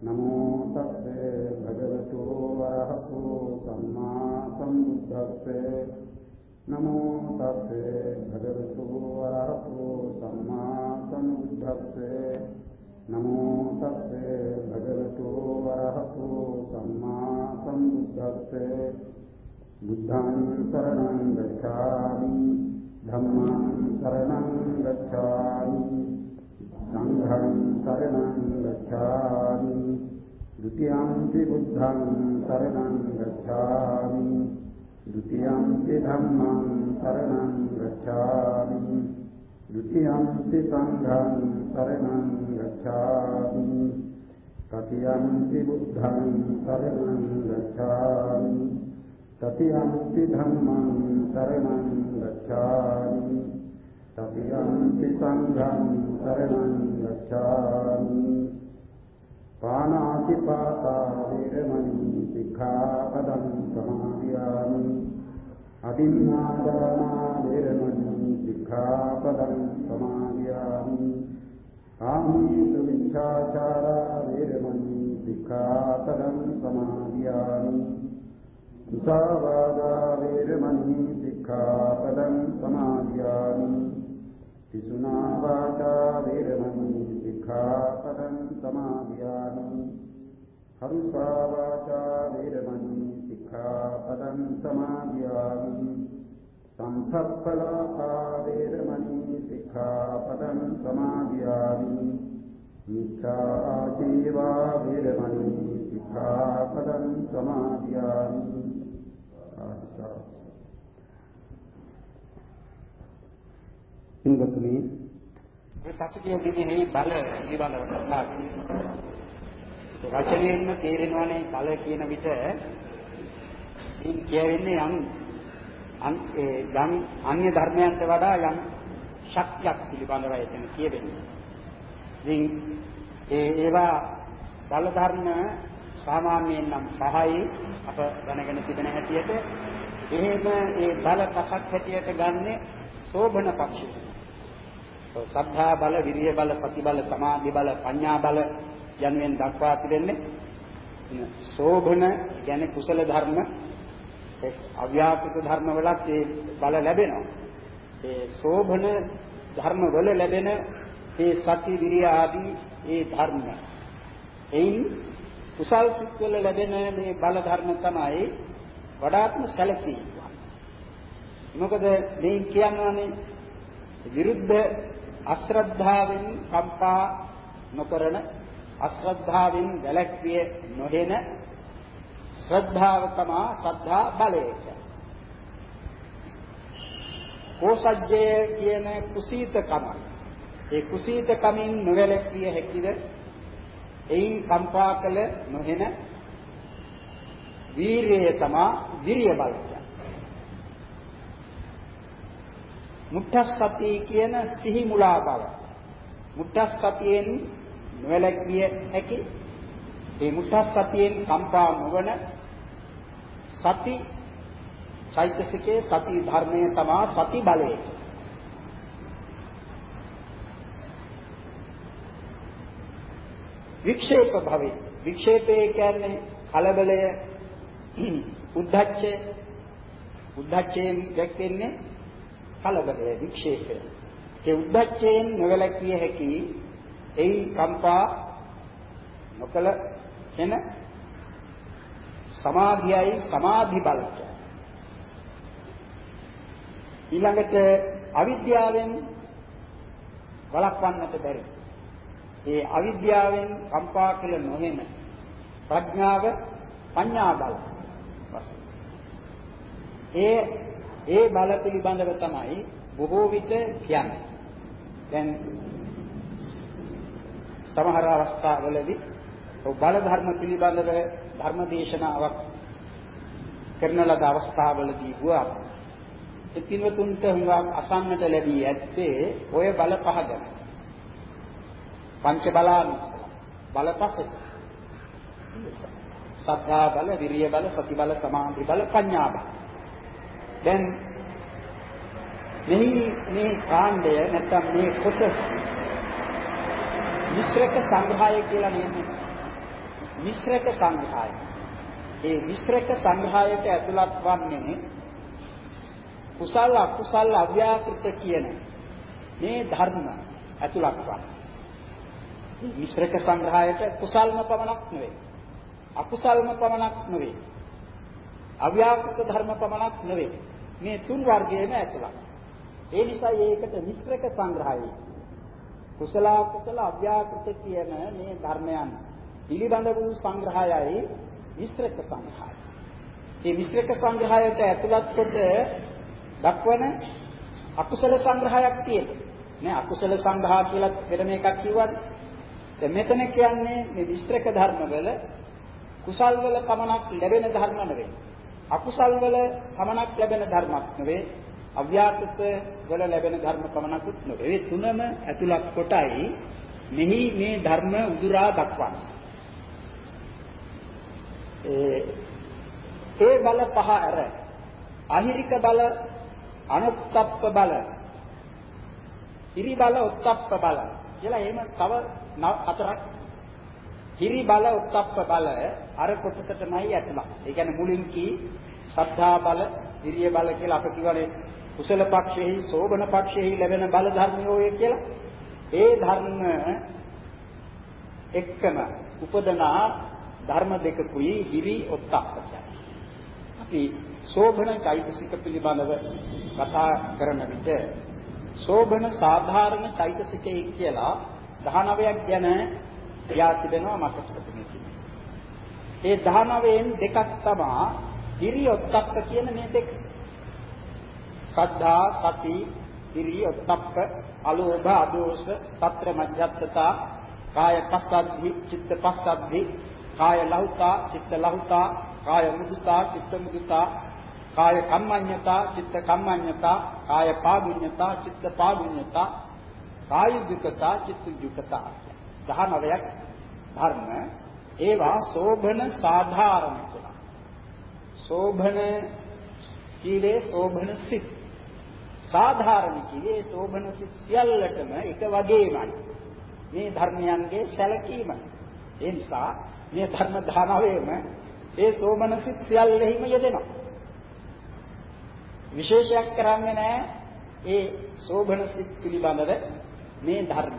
නමෝ තස්සේ භගවතු වරහතු සම්මා සම්බුද්දස්සේ නමෝ තස්සේ භගවතු වරහතු සම්මා සම්බුද්දස්සේ නමෝ තස්සේ භගවතු වරහතු සම්මා සම්බුද්දස්සේ බුද්ධං සරණං ගච්ඡාමි ධම්මං සරණං ගච්ඡාමි සංඝං शरणं गच्छामि। द्वितीयांसि बुद्धं शरणं गच्छामि। द्वितीयांसि धर्मं शरणं गच्छामि। द्वितीयांसि सङ्घं शरणं गच्छामि। तृतीयांसि बुद्धं शरणं गच्छामि। तृतीयांसि धर्मं शरणं गच्छामि। ධම්මං සරණං ගච්ඡාමි තතියම්පි සංඝං සරණං ගච්ඡාමි පානාති පාතා වේරමණී සික්ඛාපදං සමාදියාමි අදින්නාදානා වේරමණී සික්ඛාපදං සමාදියාමි කාමීසු විච්ඡාචාරා වේරමණී සික්ඛාපදං සමාදියාමි මුසාවාදා වේරමණී සික්ඛාපදං සමාදියාමි පිසුනා වාචා වේරමණී සික්ඛාපදං සමාදියාමි හරුසා වාචා වේරමණී සික්ඛාපදං සමාදියාමි සංසප්පලාපා වේරමණී සික්ඛාපදං සමාදියාමි මිච්ඡා ආජීවා වේරමණී සික්ඛාපදං සමාදියාමි ඉන්දතුනි මේ පසුගිය දිනේ බල පිළිබඳව කතා වචනයෙන්ම තේරෙනවානේ බල කියන විට ඉන් කියවෙන්නේ යම් අන් ඒ යම් අන්‍ය ධර්මයන්ට වඩා යම් ශක්තියක් පිළිබඳව එතන කියවෙන්නේ. ඉතින් ඒ ඒවා බල ධර්ම සාමාන්‍යයෙන් නම් පහයි අප දැනගෙන තිබෙන හැටියට එහෙම ඒ බල පසක් හැටියට ගන්නෙ සෝභන පක්ෂය. සද්ධා බල, විරිය බල, සති බල, සමාධි බල, පඤ්ඤා බල යනුවෙන් දක්වා තිබෙන්නේ සෝභන කියන්නේ කුසල ධර්ම ඒ අව්‍යාකෘත ධර්ම වලත් ඒ බල ලැබෙනවා. ඒ සෝභන ධර්ම වල ලැබෙන ඒ සති විරිය ආදී ඒ ධර්ම. එයින් කුසල් සිත් වල ලැබෙන මේ බල ධර්ම තමයි වඩාත්ම සැලකී. මොකද මේ කියනවානේ විරුද්ධ අශ්‍රද්ධාවෙන් කම්පා නොකරන අශ්‍රද්ධාවෙන් වැළැක්විය නොහෙන ශ්‍රද්ධාව තමා ශ්‍රද්ධා බලය කෝසජ්ජය කියන කුසීතකම. ඒ කුසීතකමින් නොවැළැක්විය හැකිද? එයින් කම්පා කළ නොහෙන වීරිය තමා විරිය බලය මුත්තස්සති කියන සිහි මුලා බව. මුත්තස්සතියෙන් නොවැළැක්විය හැකි ඒ මුත්තස්සතියෙන් කම්පා නොවන සති චෛතසිකේ සති ධර්මයේ තමා සති බලය. වික්ෂේප භවේ වික්ෂේපේ කියන්නේ කලබලය උද්ධච්චය උද්ධච්චයෙන් දැක්වෙන්නේ කලබලය වික්ෂේපය. ඒ උද්දච්චයෙන් නොවැළැක්විය හැකි එයි කම්පා නොකල එන සමාධියයි සමාධි බලය. ඊළඟට අවිද්‍යාවෙන් වළක්වන්නට බැරි. ඒ අවිද්‍යාවෙන් කම්පා කළ නොහෙන ප්‍රඥාව පඤ්ඤා බල. ඒ ඒ බල පිළිබඳව තමයි බොහෝ විට කියන්නේ. දැන් සමහර අවස්ථාවලදී බල ධර්ම පිළිබඳව ධර්ම දේශනාවක් කරන ලද අවස්ථාවලදී වුණා. ඒ පින්වතුන්ට හුඟක් අසන්නට ලැබී ඇත්තේ ඔය බල පහ ගැන. පංච බලාන බලපසේ. සත්‍යා බල, විරිය බල, සති බල, සමාධි බල, පඤ්ඤා බල. දැන් මෙහි මේ කාණ්ඩය නැත්නම් මේ කොටස මිශ්‍රක සංග්‍රහය කියලා නේද? මිශ්‍රක සංග්‍රහය. ඒ මිශ්‍රක සංග්‍රහයට ඇතුළත් වන්නේ කුසල අකුසල අව්‍යාකෘත කියන මේ ධර්ම ඇතුළත් වන්නේ. මිශ්‍රක සංග්‍රහයට කුසල්ම පමණක් නෙවෙයි. අකුසල්ම පමණක් නෙවෙයි. අව්‍යාකෘත ධර්ම පමණක් නෙවෙයි. මේ තුන් වර්ගයේම ඇතුළත්. ඒ නිසා ඒකට මිශ්‍රක සංග්‍රහයයි. කුසල කුසල අව්‍යාකෘත කියන මේ ධර්මයන් පිළිබඳ වූ සංග්‍රහයයි මිශ්‍රක සංග්‍රහය. මේ මිශ්‍රක සංග්‍රහයට ඇතුළත් කොට දක්වන අකුසල සංග්‍රහයක් තියෙනවා. නේ අකුසල සංග්‍රහ කියලා වෙනම එකක් කිව්වද? දැන් මෙතන කියන්නේ මේ මිශ්‍රක ධර්මවල කුසල් වල පමණක් ලැබෙන ධර්ම නෙවෙයි. අකුසල් වල පමණක් ලැබෙන ධර්මයක් නෙවෙයි. අව්‍යාකෘත වල ලැබෙන ධර්ම පමණකුත් නෙවෙයි. ඒ තුනම ඇතුළත් කොටයි මෙහි මේ ධර්ම උදුරා දක්වන්නේ. ඒ ඒ බල පහ ඇර අහිරික බල අනුත්ප්ප බල ඉරි බල උත්ප්ප බල කියලා එහෙම තව හතරක් හිරි බල උත්ප්ප බල අර කොටසටමයි ඇතුළත්. ඒ කියන්නේ මුලින් කී සද්ධා බල, විරිය බල කියලා අප කියවනේ කුසල පක්ෂෙහි, සෝබන පක්ෂෙහි ලැබෙන බල ධර්මයෝය කියලා. ඒ ධර්ම එක්කම උපදනා ධර්ම දෙකකුයි හිරි උත්ප්ප කියන්නේ. අපි සෝබන චෛතසික පිළිබඳව කතා කරන විට සෝබන සාධාරණ චෛතසිකය කියලා 19ක් ගැන යා තිබෙනවා මතක තබන්න. ඒ 19න් දෙකක් තමයි ඉරි ඔත්තප්ප කියන මේ දෙක. සද්ධා සති ඉරි ඔත්තප්ප අලෝභ අදෝෂ తත්‍ර මජ්ජත්තතා කාය පස්සද්ධි චිත්ත පස්සද්ධි කාය ලහුතා චිත්ත ලහුතා කාය මුදුතා චිත්ත මුදුතා කාය කම්මඤ්ඤතා චිත්ත කම්මඤ්ඤතා කාය පාගුඤ්ඤතා චිත්ත පාගුඤ්ඤතා කාය දුක්ඛතා චිත්ත දුක්ඛතා 19ක් ධර්ම ඒවා සෝභන සාධාරණ කියලා. සෝභන කීවේ සෝභන සිත්. සාධාරණ කීවේ සෝභන සිත් සියල්ලටම එක වගේමයි. මේ ධර්මයන්ගේ සැලකීම. ඒ නිසා මේ ධර්ම 19ෙම ඒ සෝමන සිත් සියල්ලෙහිම යෙදෙනවා. විශේෂයක් කරන්නේ නැහැ ඒ සෝබන සිත් පිළිබඳව මේ ධර්ම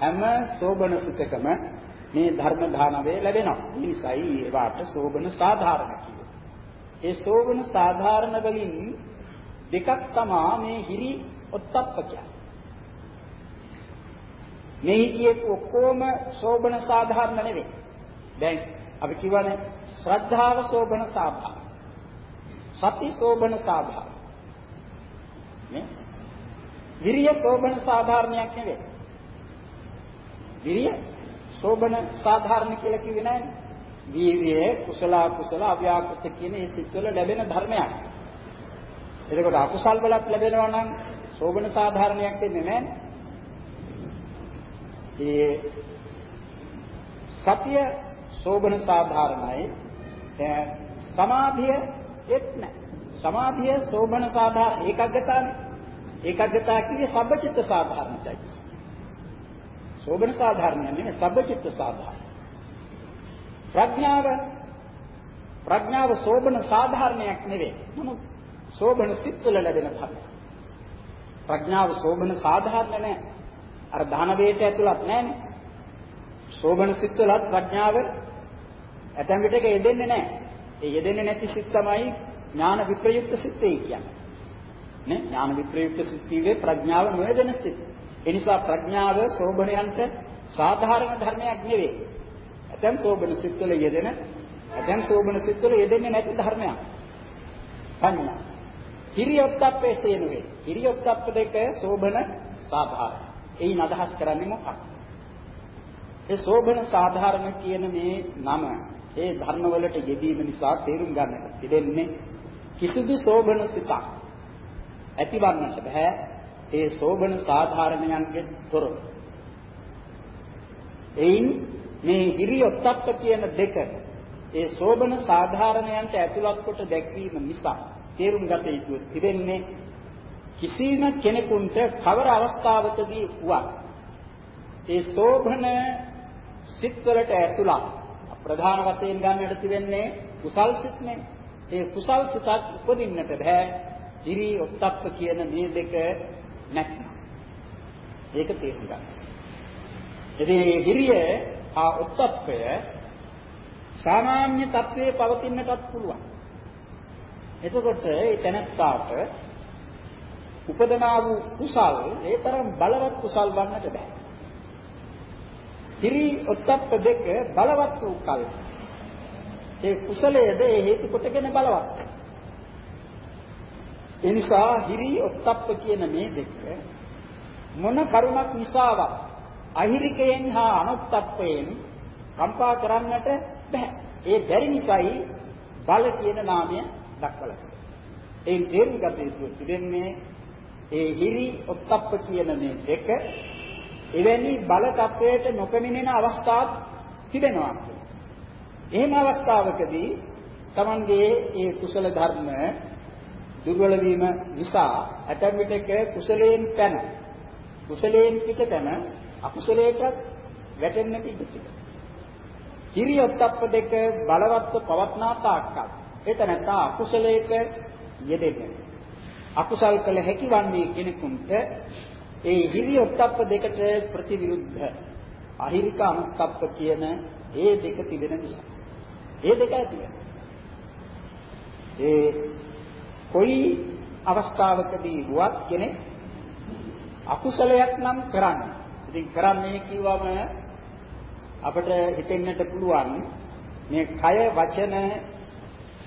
හැම සෝබන සිතකම මේ ධර්ම දානවේ ලැබෙනවා. ඒ නිසායි ඒවට සෝබන සාධාරණ කියනවා. ඒ සෝබන සාධාරණ වලින් දෙකක් තමා මේ හිරි ඔත්තප්ප කියන්නේ. මේ හිතියේ ඔක්කොම සෝබන සාධාරණ නෙවෙයි. දැන් අපි කියවනේ ශ්‍රද්ධාව සෝබන සාධාරණ. සති සෝබන සාධාරණ. නේ? විරිය සෝබන සාධාරණයක් නෙවෙයි. විරිය සෝබන සාධාරණ කියලා කිව්වේ නෑනේ. වීර්යය කුසල කුසල අව්‍යාකෘත කියන මේ සිත්වල ලැබෙන ධර්මයක්. එතකොට අකුසල් වලත් ලැබෙනවා නම් සෝබන සාධාරණයක් වෙන්නේ නෑනේ. ඒ සතිය සෝබන සාධාරණයි. සමාධිය එත් නැහැ. සමාධිය සෝබන සාධාරණ ඒකග්ගතානේ. ඒකග්ගතා කියන්නේ සබ්බචිත්ත සාධාරණයි. සෝබන සාධාරණයක් නෙමෙයි සබ්බචිත්ත සාධාරණ. ප්‍රඥාව ප්‍රඥාව සෝබන සාධාරණයක් නෙවෙයි. නමුත් සෝබන සිත්වල ලැබෙන ධර්ම. ප්‍රඥාව සෝබන සාධාරණ නැහැ. අර දාන වේට ඇතුළත් නැහැනේ. සෝබන සිත්වලත් ප්‍රඥාව ඇතැම් විටක යෙදෙන්නේ නැහැ. ඒ යෙදෙන්නේ නැති සිත් තමයි ඥාන විප්‍රයුක්ත සිත්ේ කියන්නේ. නේ ඥාන විප්‍රයුක්ත සිත් කියේ ප්‍රඥාව නොයදෙන සිත්. ඒ නිසා ප්‍රඥාව සෝබණයන්ට සාධාරණ ධර්මයක් නෙවෙයි. ඇතැම් සෝබන සිත්වල යෙදෙන ඇතැම් සෝබන සිත්වල යෙදෙන්නේ නැති ධර්මයක්. පඤ්ඤා. හිරියොත්ප්පේසේ නෙවෙයි. හිරියොත්ප්ප දෙක සෝබන සාධාරණ. එයින් අදහස් කරන්නේ මොකක්ද? ඒ සෝබන සාධාරණ කියන මේ නම ඒ ධර්මවලට යෙදීම නිසා තේරුම් ගන්නට තිබෙන්නේ කිසිදු සෝබන සිතක් ඇතිවන්නට බෑ ඒ සෝබන සාධාරණයන්ගෙන් තොරව. එයින් මේ හිරියොත්ප්ප කියන දෙක ඒ සෝබන සාධාරණයන්ට ඇතුළත් කොට දැක්වීම නිසා තේරුම් ගත යුතු තිබෙන්නේ කිසිම කෙනෙකුට කවර අවස්ථාවකදී වුවත් ඒ සෝභන සිත්වලට ඇතුළත් ප්‍රධාන වශයෙන් ගන්නට තිබෙන්නේ කුසල් සිත්නේ. ඒ කුසල් සිතක් උපදින්නට බෑ. හිරි ඔත්තප්ප කියන මේ දෙක නැත්නම්. ඒක තේරුම් ගන්න. ඉතින් මේ හිරිය ආ ඔත්තප්පය සාමාන්‍ය තත්වයේ පවතින්නටත් පුළුවන්. එතකොට ඒ තැනත්තාට උපදනා වූ කුසල් ඒ තරම් බලවත් කුසල් වන්නට බෑ. හිරි ඔත්තප්ප දෙක බලවත් වූ කල්. ඒ කුසලයේද ඒ හේතු කොටගෙන බලවත්. ඒ නිසා හිරි ඔත්තප්ප කියන මේ දෙක මොන කරුණක් නිසාවත් අහිරිකයෙන් හා අනුත්තප්පයෙන් කම්පා කරන්නට බෑ. ඒ බැරි නිසායි බල කියන නාමය දක්වලා තියෙන්නේ. ඒ තේරුම් ගත යුතු තිබෙන්නේ ඒ හිරි ඔත්තප්ප කියන මේ දෙක එවැනි බල තත්වයට නොපැමිණෙන අවස්ථාවක් තිබෙනවා. එහෙම අවස්ථාවකදී Tamanගේ ඒ කුසල ධර්ම දුර්වල වීම නිසා ඇතැම් විටක කුසලයෙන් පැන කුසලයෙන් පිට පැන අකුසලයට වැටෙන්නට ඉඩ තිබෙනවා. හිරියොත්ප්ප දෙක බලවත්ව පවත්නා තාක්කල් එතන තා අකුසලයක යෙදෙන්නේ. අකුසල් කළ හැකි වන්නේ කෙනෙකුට ඒ හිරියොත්ප්ප දෙකට ප්‍රතිවිරුද්ධ අහිරික අනුත්ප්ප කියන ඒ දෙක තිබෙන නිසා. ඒ දෙකයි තියෙන්නේ. ඒ කොයි අවස්ථාවකදී වුවත් කෙනෙක් අකුසලයක් නම් කරන්නේ. ඉතින් කරන්නේ කිව්වම අපිට හිතෙන්නට පුළුවන් මේ කය වචන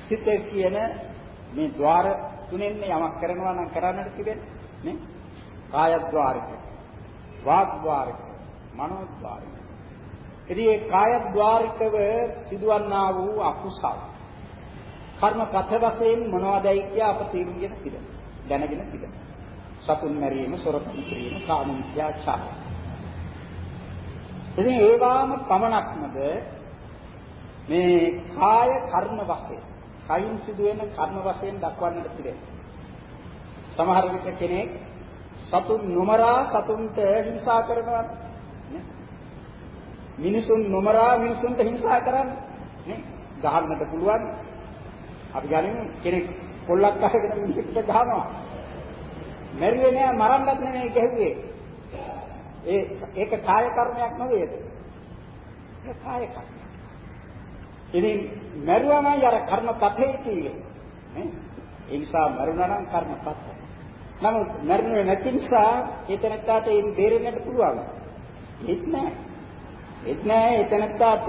සිත කියන මේ ద్వාර තුනෙන් යමක් කරනවා නම් කරන්නට තිබෙන්නේ නේ කායද්්වාරික වාග්ද්වාරික මනෝද්වාරික ඉතින් මේ කායද්්වාරිකව සිදුවන්නා වූ අකුසල කර්මපත වශයෙන් මොනවදයි කියා අප තේරුම්ගෙන තිබෙනවා දැනගෙන තිබෙනවා සතුන් මැරීම සොරකම් කිරීම කාම මිත්‍යාචාරය ඉතින් ඒවාම පමණක්මද මේ කාය කර්ම වශයෙන් කයින් සිදුවෙන කර්ම වශයෙන් දක්වන්නට පිළිගන්න. සමහර විට කෙනෙක් සතුන් නොමරා සතුන්ට හිංසා කරනවා නේ. මිනිසුන් නොමරා මිනිසුන්ට හිංසා කරන්නේ නේ. ගහන්නට පුළුවන්. අපි ගනිමු කෙනෙක් පොල්ලක් අහගෙන මිනිහෙක්ට ගහනවා. මැරුවේ නෑ මරන්නත් නෙමෙයි ගැහුවේ. ඒ ඒක කාය කර්මයක් නෙවෙයිද? ඒක කාය කර්ම. ඉතින් මරුවා නම් අර කර්මපතේ තියෙන්නේ. නේ? ඒ නිසා මරුණා නම් කර්මපත. නමුත් මරණය නැති නිසා ඒතනත්තාට ඒ බේරෙන්නට පුළුවන්. ඒත් නෑ. ඒත් නෑ ඒතනත්තාට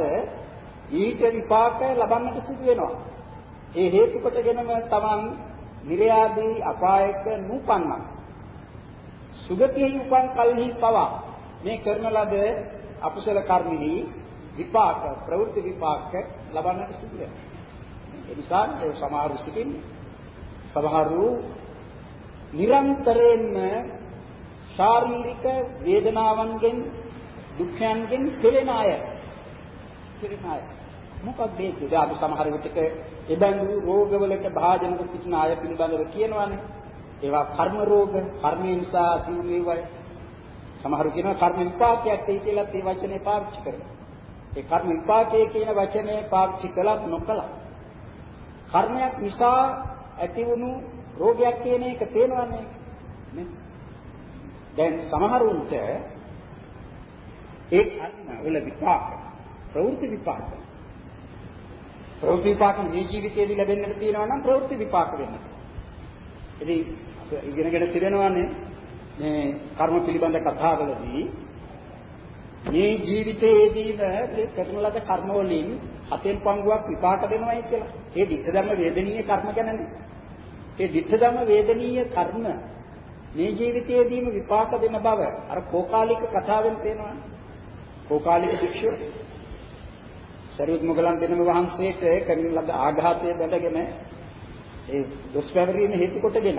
ඊට විපාක ලබන්නට සිදු වෙනවා. ඒ හේතු කොටගෙනම තමන් නිර්යාදී අපායක නූපන්නා. සුගතියේ උපන් කල්හි පවා මේ කරන ලද අකුසල කර්මෙහි විපාක ප්‍රවෘත්ති විපාක ලබන්නට සිදු වෙනවා. ඒ නිසා ඒ සමහරු සිටින්නේ සමහරු නිරන්තරයෙන්ම ශාරීරික වේදනාවන්ගෙන් දුක්ඛයන්ගෙන් පෙළෙන අය. පෙළෙන අය. මොකක්ද ඒක? අපි සමහර විටක එබඳු රෝගවලට භාජනක සිටින අය පිළිබඳව කියනවානේ. ඒවා කර්ම රෝග, කර්ම නිසා සිදුවේවයි. සමහරු කියනවා කර්ම විපාකයක් තියෙයි කියලා ඒ වචනේ පාවිච්චි කරනවා. ඒ කර්ම විපාකයේ කියන වචනේ පාවිච්චි කළත් නොකළත් කර්මයක් නිසා ඇතිවුණු රෝගයක් කියන එක තේනවන්නේ නේ දැන් සමහරුන්ට ඒ කර්ම වල විපාක ප්‍රවෘත්ති විපාක ප්‍රවෘත්ති විපාක මේ ජීවිතයේදී ලැබෙන්නට තියෙනවා නම් ප්‍රවෘත්ති විපාක වෙනවා ඉතින් ඉගෙනගෙන තිරෙනවානේ මේ කර්ම පිළිබඳ කතාවලදී මේ ජීවිතයේදීම කරන ලද කර්ම වලින් හතෙන් පංගුවක් විපාක දෙනවයි කියලා. ඒ ධිට්ඨ ධම්ම වේදනීය කර්ම ගැනනේ. ඒ ධිට්ඨ ධම්ම වේදනීය කර්ම මේ ජීවිතයේදීම විපාක දෙන බව අර කෝකාලික කතාවෙන් පේනවා. කෝකාලික භික්ෂුව සරියුත් මොගලන් දෙනම වහන්සේට කරන ලද ආඝාතය බැඳගෙන ඒ දොස් පැවරීම හේතු කොටගෙන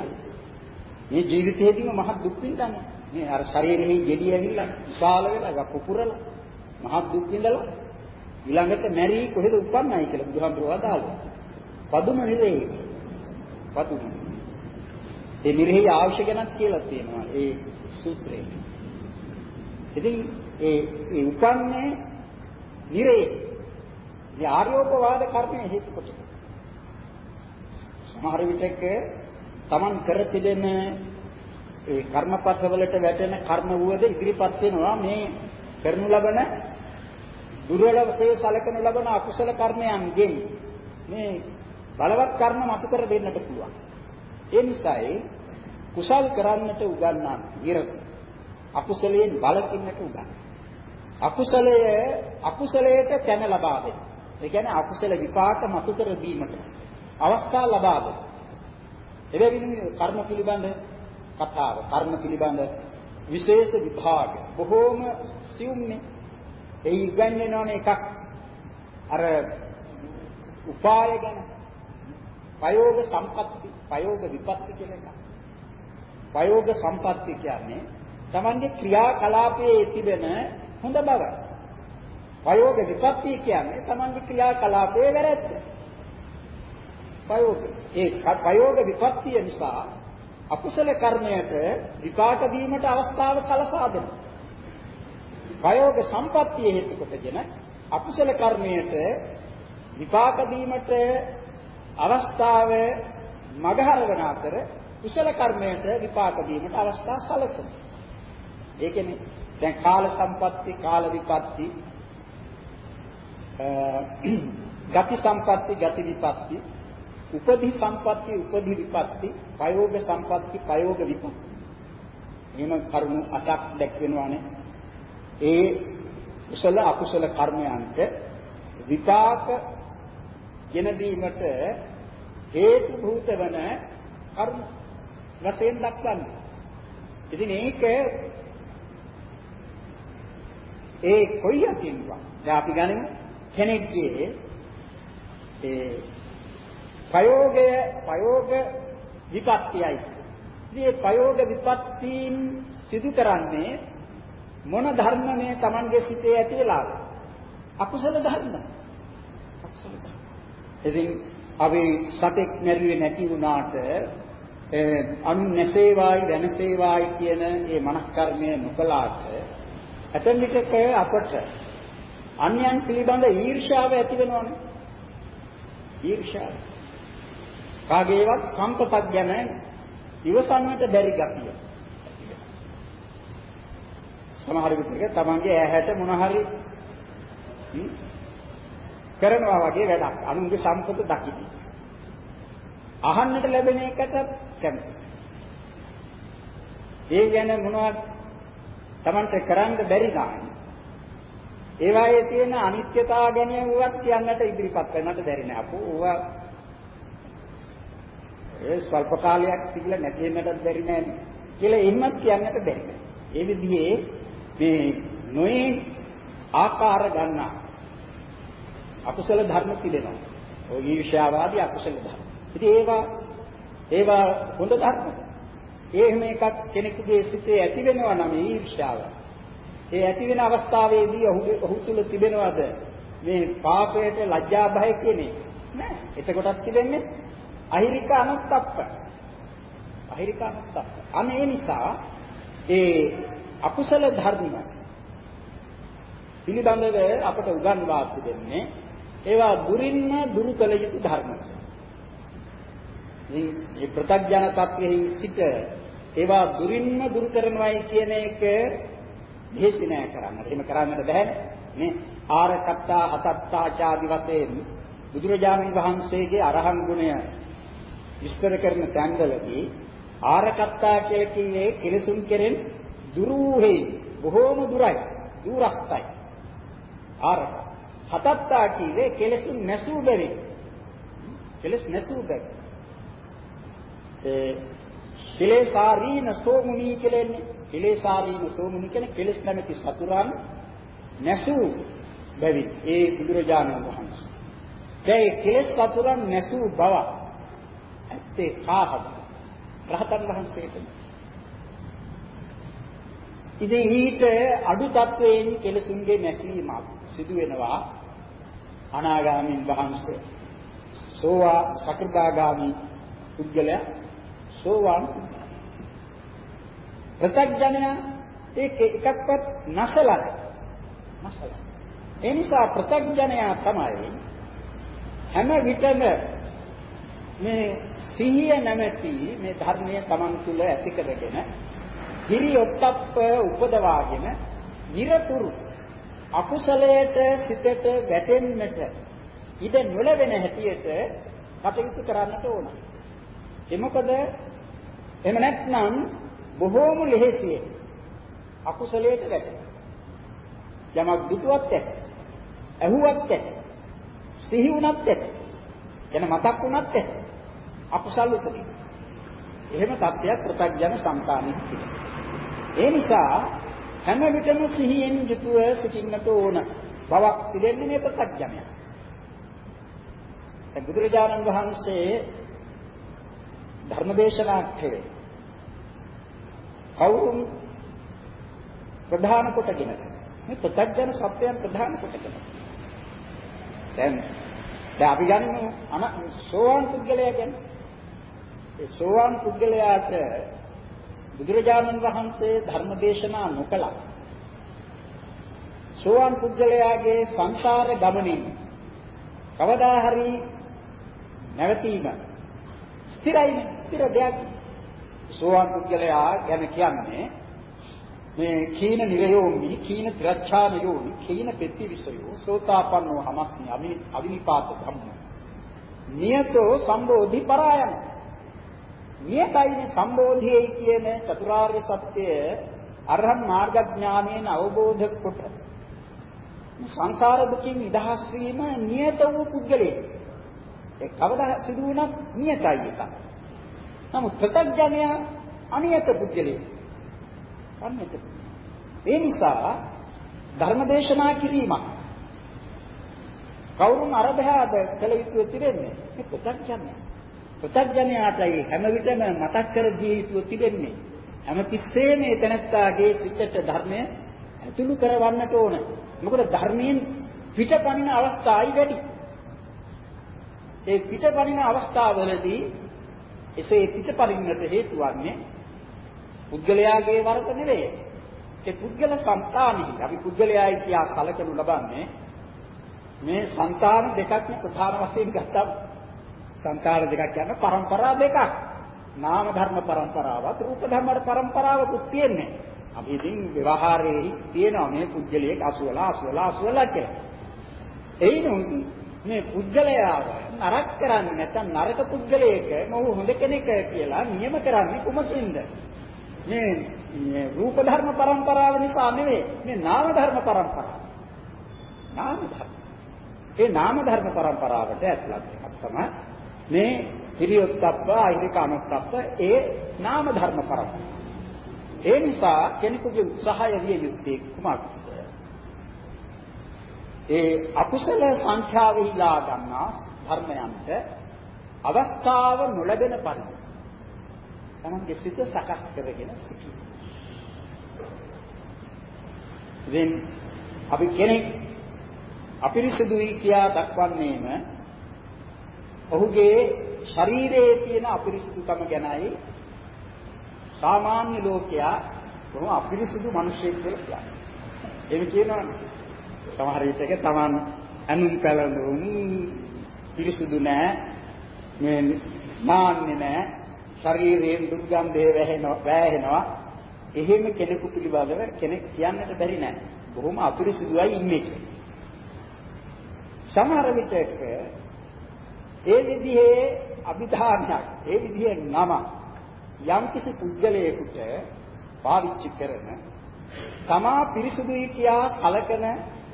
මේ ජීවිතයේදීම මහ දුක් විඳන්නේ. මේ අර ශරීරෙහි gediy ඇවිල්ලා විශාල වෙලා පුපුරලා මහ දුක් විඳලා ඊළඟට මැරි කොහෙද උපන්නයි කියලා බුදුහාමුදුරුවෝ අදාළා. පදුම නිරේ. පදුම. ඒ නිරෙහි අවශ්‍ය ගැනත් කියලා තියෙනවා ඒ සූත්‍රයේ. ඉතින් ඒ ඒ උපන්නේ නිරේ. මේ ආර්යෝපවාද කර්මය හේතු කොට. සමහර විටක Taman කර තිබෙන ඒ කර්මපත්‍ර වලට වැටෙන කර්ම වුවද ඉදිරිපත් වෙනවා මේ කරනු ලබන දුර්වලවසේ සලකනු ලබන අකුසල කර්මයන්ගෙන් මේ බලවත් කර්ම මතු කර දෙන්නට පුළුවන්. ඒ නිසායි කුසල් කරන්නට උගන්වන විරත අකුසලයෙන් බලකින්නට උගන්වන. අකුසලය අකුසලයට තැන ලබා දෙන. ඒ කියන්නේ අකුසල විපාක මතු කර දීමට අවස්ථා ලබා දෙන. එබැවින් කර්ම පිළිබඳ කතාව කර්ම පිළිබඳ විශේෂ විභාග බොහෝම සියුම්නේ. ඒ ඉගන්වනවනේ එකක් අර උපාය ගැන ප්‍රයෝග සම්පatti ප්‍රයෝග විපatti කියන එක. ප්‍රයෝග සම්පatti කියන්නේ Tamange ක්‍රියාකලාපයේ තිබෙන හොඳ බව. ප්‍රයෝග විපatti කියන්නේ Tamange ක්‍රියාකලාපයේ වැරැද්ද. ප්‍රයෝග ඒ ප්‍රයෝග විපත්තිය නිසා අකුසල කර්මයට විපාක දීමට අවස්ථාව සලසා දෙනවා. ප්‍රයෝග සම්පත්තිය හේතු කොටගෙන අකුසල කර්මයට විපාක දීමට අවස්ථාව මගහරවන අතර කුසල කර්මයට විපාක දීමට අවස්ථා සලසනවා. ඒ කියන්නේ දැන් කාල සම්පatti කාල විපatti ගති සම්පatti ගති විපatti උපදි සම්පatti උපදි විපatti ප්‍රයෝග සම්පatti ප්‍රයෝග විපatti. එහෙම කරුණු අටක් දැක්වෙනවානේ ඒ කුසල අකුසල කර්මයන්ට විපාක ගෙන දීමට හේතු භූත වන කර්ම වශයෙන් දක්වන්නේ. ඉතින් ඒක ඒ කොයි අතින්වා දැන් අපි ගනිමු. කෙනෙක්ගේ ඒ ප්‍රයෝගය ප්‍රයෝග විපත්තියයි. මේ ප්‍රයෝග විපත්තීන් සිදු කරන්නේ මොන ධර්ම මේ Tamange සිතේ ඇති වෙලාද? අකුසල ධර්ම. අකුසල ධර්ම. ඉතින් අපි සතෙක් මැරුවේ නැති වුණාට අනු නැසේවායි දැනසේවායි කියන මේ මනස්කර්මය නොකලාට ඇතැම් විටක අපට අන්‍යයන් පිළිබඳ ඊර්ෂ්‍යාව ඇති වෙනවනේ. ඊර්ෂ්‍යාව. කාගේවත් සම්පතක් ගැන ඉවසන්නට බැරි ගතිය. සමහර විටක තමන්ගේ ඇහැට මොන හරි කරනවා වගේ වැඩක්. අනුන්ගේ සම්පත දකින්න. අහන්නට ලැබෙන එකට කැමති. ඒ ගැන මොනවද Tamante කරන්න බැරි ගන්න. ඒ වායේ තියෙන අනිත්‍යතාව ගැන වුවත් කියන්නට ඉදිරිපත් කරන්නට බැරි නෑ. අපෝ ඕවා ඒ ස්වල්ප කාලයක් තිබිලා නැති වෙන්නටත් බැරි නෑනේ. කියලා එහෙමත් කියන්නට බැරි. ඒ විදිහේ මේ නොයේ ආකාර ගන්නා අකුසල ධර්ම තිබෙනවා. ඔය ඊර්ෂ්‍යාවාදී අකුසල ධර්ම. ඉතින් ඒවා ඒවා හොඳ ධර්ම. ඒ එහෙම එකක් කෙනෙකුගේ සිතේ ඇති වෙනවා නම් ඊර්ෂ්‍යාව. ඒ ඇති වෙන අවස්ථාවේදී ඔහුගේ ඔහු තුල තිබෙනවද මේ පාපයට ලැජ්ජා බය කියන්නේ නෑ. එතකොටත් තිබෙන්නේ අහිරික අනුත්ප්ප. අහිරික අනුත්ප්ප. අනේ නිසා ඒ අකුසල ධර්ම පිළිබඳව අපට උගන්වා තිබෙන්නේ ඒවා දුරින්ම දුරු කළ යුතු ධර්ම. මේ ප්‍රත්‍යඥ තත්ත්වෙහි සිට ඒවා දුරින්ම දුරු කරනවායි කියන එක දෙහිසි නෑ කරන්න. එහෙම කරන්නට බෑ. මේ ආරකත්තා අතත්තාචාදි වශයෙන් බුදුරජාණන් වහන්සේගේ අරහන් ගුණය විස්තර කරන තැන්වලදී ආරකත්තා කියලා කියේ කෙලසුන් කෙරෙන් දුරූහි බොහෝම දුරයි. දුරස්තයි. ආරක. හතත්තා කියේ කෙලසුන් නැසූ බැරි. කෙලස් නැසූ බැරි. ඒ කෙලේසාරීන සෝමුනි කියලා එන්නේ. කෙලේසාරීන සෝමුනි කියන්නේ කෙලස් නැමැති සතුරන් නැසූ බැවි. ඒ බුදුරජාණන් වහන්සේ. ඒ කෙලස් සතුරන් නැසූ බව ඇත්තේ කාහද? රහතන් වහන්සේට. ඉතින් ඊට අඩු තත්වයෙන් කෙලසුන්ගේ නැසීමක් සිදු වෙනවා අනාගාමීන් වහන්සේ. සෝවා සකෘදාගාමි පුද්ගලයා සෝවාන් ප්‍රත්‍යඥය ඒක එකක්වත් නැසලයි නැසලයි ඒ නිසා ප්‍රත්‍යඥයා තමයි හැම විටම මේ සිහිය නැමැති මේ ධර්මයේ Taman තුල ඇති කරගෙන හිරි ඔත්තප්ප උපදවාගෙන নিরතුරු අකුසලයට සිතට වැටෙන්නට ඉඩ නොලැබෙන හැටියට කටයුතු කරන්නට ඕන. ඒ මොකද? එහෙම නැත්නම් බොහෝම ලෙහෙසියෙන් අකුසලයට වැටෙනවා. යමක් දුටුවත් ඇත. ඇහුවත් ඇත. සිහි වුණත් ඇත. එන මතක් වුණත් ඇත. අකුසල උපදින. එහෙම තත්ත්වයක් ප්‍රත්‍යඥ සංකානික ඒ නිසා හැම විටම සිහියෙන් යුතුව සිටින්නට ඕන බවක් පිළිෙන්නේ මේ ප්‍රත්‍යඥය. දැන් බුදුරජාණන් වහන්සේ ධර්මදේශනා කළේ කවුරුන් ප්‍රධාන කොටගෙන මේ ප්‍රත්‍යඥ සත්‍යයන් ප්‍රධාන කොටගෙන දැන් දැන් අපි ගන්න අන සෝවාන් පුද්ගලයා ගැන ඒ සෝවාන් පුද්ගලයාට බුදුරජාණන් වහන්සේ ධර්ම දේශනා නොකළා. සෝවාන් පුද්ගලයාගේ සංසාර ගමනින් කවදා හරි නැවතීම ස්ථිරයිනේ ස්ථිර දෙයක්. සෝවාන් පුද්ගලයා ගැන කියන්නේ මේ කීන නිරයෝමි කීන ත්‍රච්ඡානයෝමි කීන පෙත්තිවිසයෝ සෝතාපන්නෝ හමස්මි අවිනිපාත ධම්ම. නියතෝ සම්බෝධි පරායන. නියතයි සම්බෝධියයි කියන චතුරාර්ය සත්‍ය අරහත් මාර්ග ඥානයෙන් අවබෝධ කොට. සංසාර දුකින් නිදහස් වීම නියත වූ පුද්ගලයෙක්. ඒ කවදා සිදු වුණත් නියතයි එක. නමුත් ප්‍රත්‍යඥය අනියත පුද්ගලයෙක්. අනියත. ඒ නිසා ධර්මදේශනා කිරීමක් කවුරුන් අරබහාද කළ යුතු තිබෙන්නේ මේ ප්‍රත්‍යඥය. ප්‍රත්‍යඥයාටයි හැම විටම මතක් කර දිය යුතු තිබෙන්නේ. හැම තිස්සෙම මේ තැනත්තාගේ සිතට ධර්මය ඇතුළු කරවන්නට ඕන. මොකද ධර්මයෙන් පිටපණින අවස්ථායි වැඩි. ඒ පිටපණින අවස්ථාවවලදී එසේ පිට පරිණත හේතු වන්නේ පුද්ගලයාගේ වරද නෙවෙයි. ඒ පුද්ගල సంతානෙහි අපි පුද්ගලයායි කියා කලකනු ලබන්නේ මේ సంతාන දෙකක් ප්‍රධාන වශයෙන් ගත්තම సంతාන දෙකක් කියන්නේ પરම්පරා දෙකක්. නාම ධර්ම પરම්පරාවත් රූප ධර්ම પરම්පරාවකුත් තියෙන්නේ. අපි ඉතින් ව්‍යවහාරයේ තියෙනවා මේ පුද්ගලයෙක් අසුවලා අසුවලා අසුවලා කියලා. එයිනුත් මේ පුද්ගලයාව නරක කරන්නේ නැත්නම් නරක පුද්ගලයෙක් මොහු හොඳ කෙනෙක් කියලා නියම කරන්නේ කුමකින්ද? මේ මේ රූප ධර්ම પરම්පරාව නිසා නෙවෙයි මේ නාම ධර්ම પરම්පරාව. නාම ධර්ම. ඒ නාම ධර්ම પરම්පරාවට ඇතුළත් එකක් තමයි මේ හිරියොත්ප්ප අහිරිකානොත්ප්ප ඒ නාම ධර්ම પરම්පරාව. ඒ නිසා කෙනෙකුගේ උත්සාහය විය යුත්තේ කුමක්ද? ඒ අකුසල සංඛ්‍යාවෙහිලා ගන්නා ධර්මයන්ට අවස්ථාව නොලැබෙන පරිදි තමන්ගේ සිත සකස් කරගෙන සිටී. දැන් අපි කෙනෙක් අපිරිසුදුයි කියා දක්වන්නේම ඔහුගේ ශරීරයේ තියෙන අපිරිසිදුකම ගැනයි සාමාන්‍ය ලෝකයා කොහොම අපිරිසිදු මිනිසෙක් කියලා කියන්නේ. එහෙම කියනවනේ. සමහර විටක Taman අනුන් කලඳුන් පිරිසිදු නැහැ. මේ මාන්නේ නැහැ. ශරීරයෙන් දුර්ගන්ධය වැහෙනවා, වැහෙනවා. එහෙම කෙනෙකු පිළිබඳව කෙනෙක් කියන්නට බැරි නෑ. බොහොම අපිරිසිදුයි ඉන්නේ. සමහර විටක ඒ විදිහේ අභිධානයක් ඒ විදිහේ නම යම්කිසි පුද්ගලයෙකුට පාවිච්චි කරන තමා පිරිසුදුයි කියා සලකන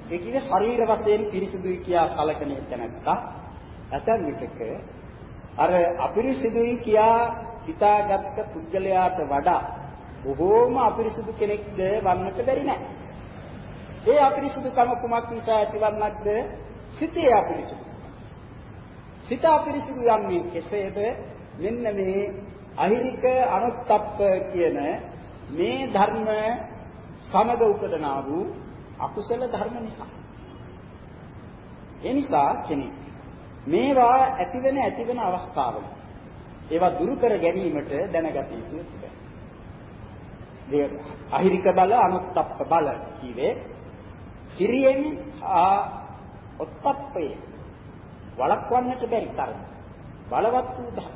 ඒ කියන්නේ ශරීර වශයෙන් පිරිසුදුයි කියා සලකන තැනත්තා ඇතන් විටක අර අපිරිසුදුයි කියා හිතාගත්ත පුද්ගලයාට වඩා බොහෝම අපිරිසුදු කෙනෙක්ද වන්නට බැරි නෑ. ඒ අපිරිසුදුකම කුමක් නිසා ඇතිවන්නක්ද? සිතේ අපිරිසුදු. සිත අපිරිසිදු යන්නේ කෙසේද? මෙන්න මේ අහිරික අනුත්ප්ප කියන මේ ධර්ම සමග උපදනා වූ අකුසල ධර්ම නිසා. ඒ නිසා කෙනෙක් මේවා ඇතිවෙන ඇතිවෙන අවස්ථාවල ඒවා දුරු කර ගැනීමට දැනගත යුතුයි. ඒ අහිරික බල අනුත්ප්ප බල කිවේ කිරියෙන් ආ ඔත්තප්පේ වළක්වන්නට බැරි තරම බලවත් වූ ධර්ම.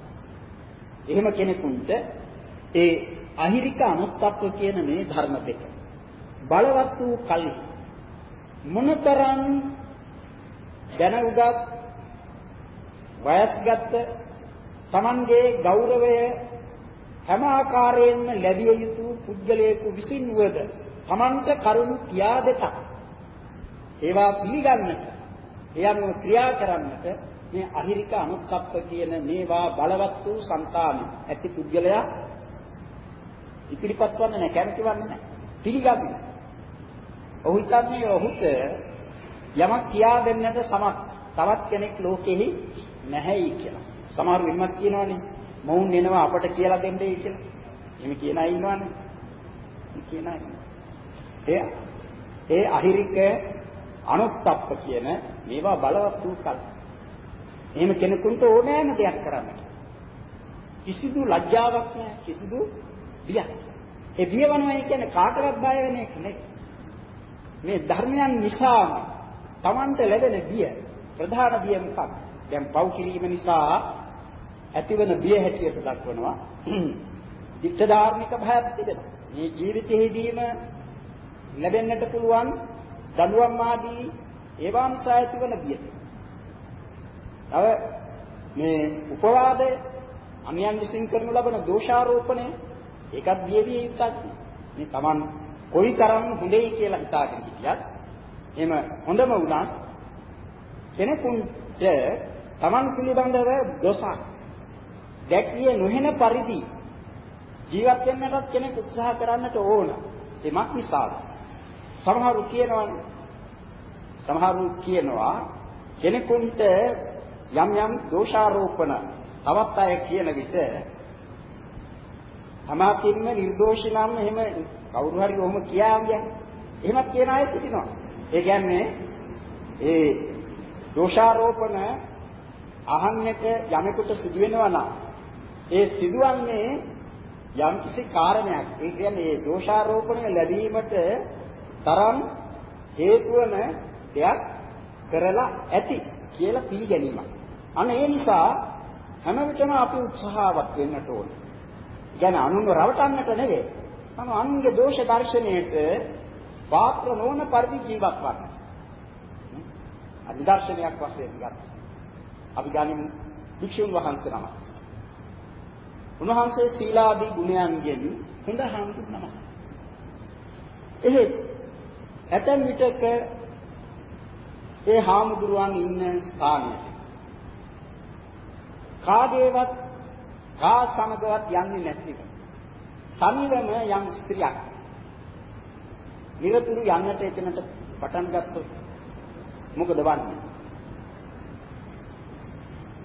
එහෙම කෙනෙකුට ඒ අහිරික අනුත්ප්ප කියන මේ ධර්ම දෙක බලවත් වූ කල්හි මොනතරම් දැනුගත් වයස්ගත් තමන්ගේ ගෞරවය හැම ආකාරයෙන්ම ලැබිය යුතු පුද්ගලයෙකු විසින් වද තමන්ට කරුණු කියා දෙතක්. ඒවා පිළිගන්නට ඒ අනුව ක්‍රියා කරන්නට මේ අහිරික අනුත්ප්ප කියන මේවා බලවත් වූ సంతාන ඇති පුද්ගලයා ඉදිරිපත් වන්නේ නැහැ කැමති වන්නේ නැහැ. පිළිගන්නේ. ඔහු හිතන්නේ ඔහුට යමක් කියා දෙන්නට සමත් තවත් කෙනෙක් ලෝකෙහි නැහැයි කියලා සමහර වෙනමත් කියනවානේ මොවුන් එනවා අපට කියලා දෙන්නයි කියලා එහෙම කියන අය ඉන්නවනේ කියන අය ඒ ඒ අහිරික අනුත්ප්ප කියන මේවා බලවත් වූ කල. එහෙම කෙනෙකුට ඕනෑම දෙයක් කරන්නට. කිසිදු ලැජ්ජාවක් නැහැ කිසිදු බියක්. ඒ බියවනවා කියන්නේ කාටවත් බය වෙන එක නෙවෙයි. මේ ධර්මයන් නිසා Tamanට ලැබෙන බිය ප්‍රධාන බිය මොකක්ද? දැන් පව් කිරීම නිසා ඇතිවන බිය හැටියට දක්වනවා. ධිට්ඨ ධාර්මික භයක් තිබෙනවා. මේ ජීවිතයේදීම ලැබෙන්නට පුළුවන් දඬුවම් ආදී ඒවා නිසා ඇතිවන බිය. තව මේ උපවාදය අන්‍යයන් විසින් කරනු ලබන දෝෂාරෝපණය ඒකත් බියවිය යුක්තක්. මේ Taman කොයිතරම් හොඳයි කියලා හිතාගෙන හිටියත් එහෙම හොඳම වුණත් කෙනෙකුට Taman පිළිබඳව දොසක් දැකිය නොහෙන පරිදි ජීවත් වෙන්නටත් කෙනෙක් උත්සාහ කරන්නට ඕන. එමක් නිසාද? සමහරු කියනවානේ සමහරු කියනවා කෙනෙකුට යම් යම් දෝෂාරෝපණ තවත් අය කියන විට සමාතින්ම නිර්දෝෂී නම් එහෙම කවුරු හරි ඔහොම කියාම් කියන්නේ. එහෙමත් කියන අය සිටිනවා. ඒ කියන්නේ ඒ දෝෂාරෝපණ අහන්නට යමෙකුට සිදු වෙනවා නම් ඒ සිදුවන්නේ යම්කිසි කාරණයක්. ඒ කියන්නේ මේ දෝෂාරෝපණය ලැබීමට තරම් හේතු වන දෙයක් කරලා ඇති කියලා පිළිගැනීමක්. අන්න ඒ නිසා හැම විටම අපි උත්සාහවත් වෙන්නට ඕනේ. කියන්නේ අනුන්ව රවටන්නට නෙවෙයි. තම අනුන්ගේ දෝෂ දර්ශනයට පාත්‍ර නොවන පරිදි ජීවත් වන්න. අනිදර්ශනයක් වශයෙන් ගන්න. අපි ගනිමු භික්ෂුන් වහන්සේ නමක්. උන්වහන්සේ සීලාදී ගුණයන්ගෙන් හොඳ හඳුන් නමක්. එහෙත් ඇතැම් විටක ඒ හාමුදුරුවන් ඉන්න ස්ථානයට කාගේවත් කා සමගවත් යන්නේ නැතිව තනිවම යම් ස්ත්‍රියක් නිරතුරු යන්නට එතනට පටන් ගත්තොත් මොකද වන්නේ?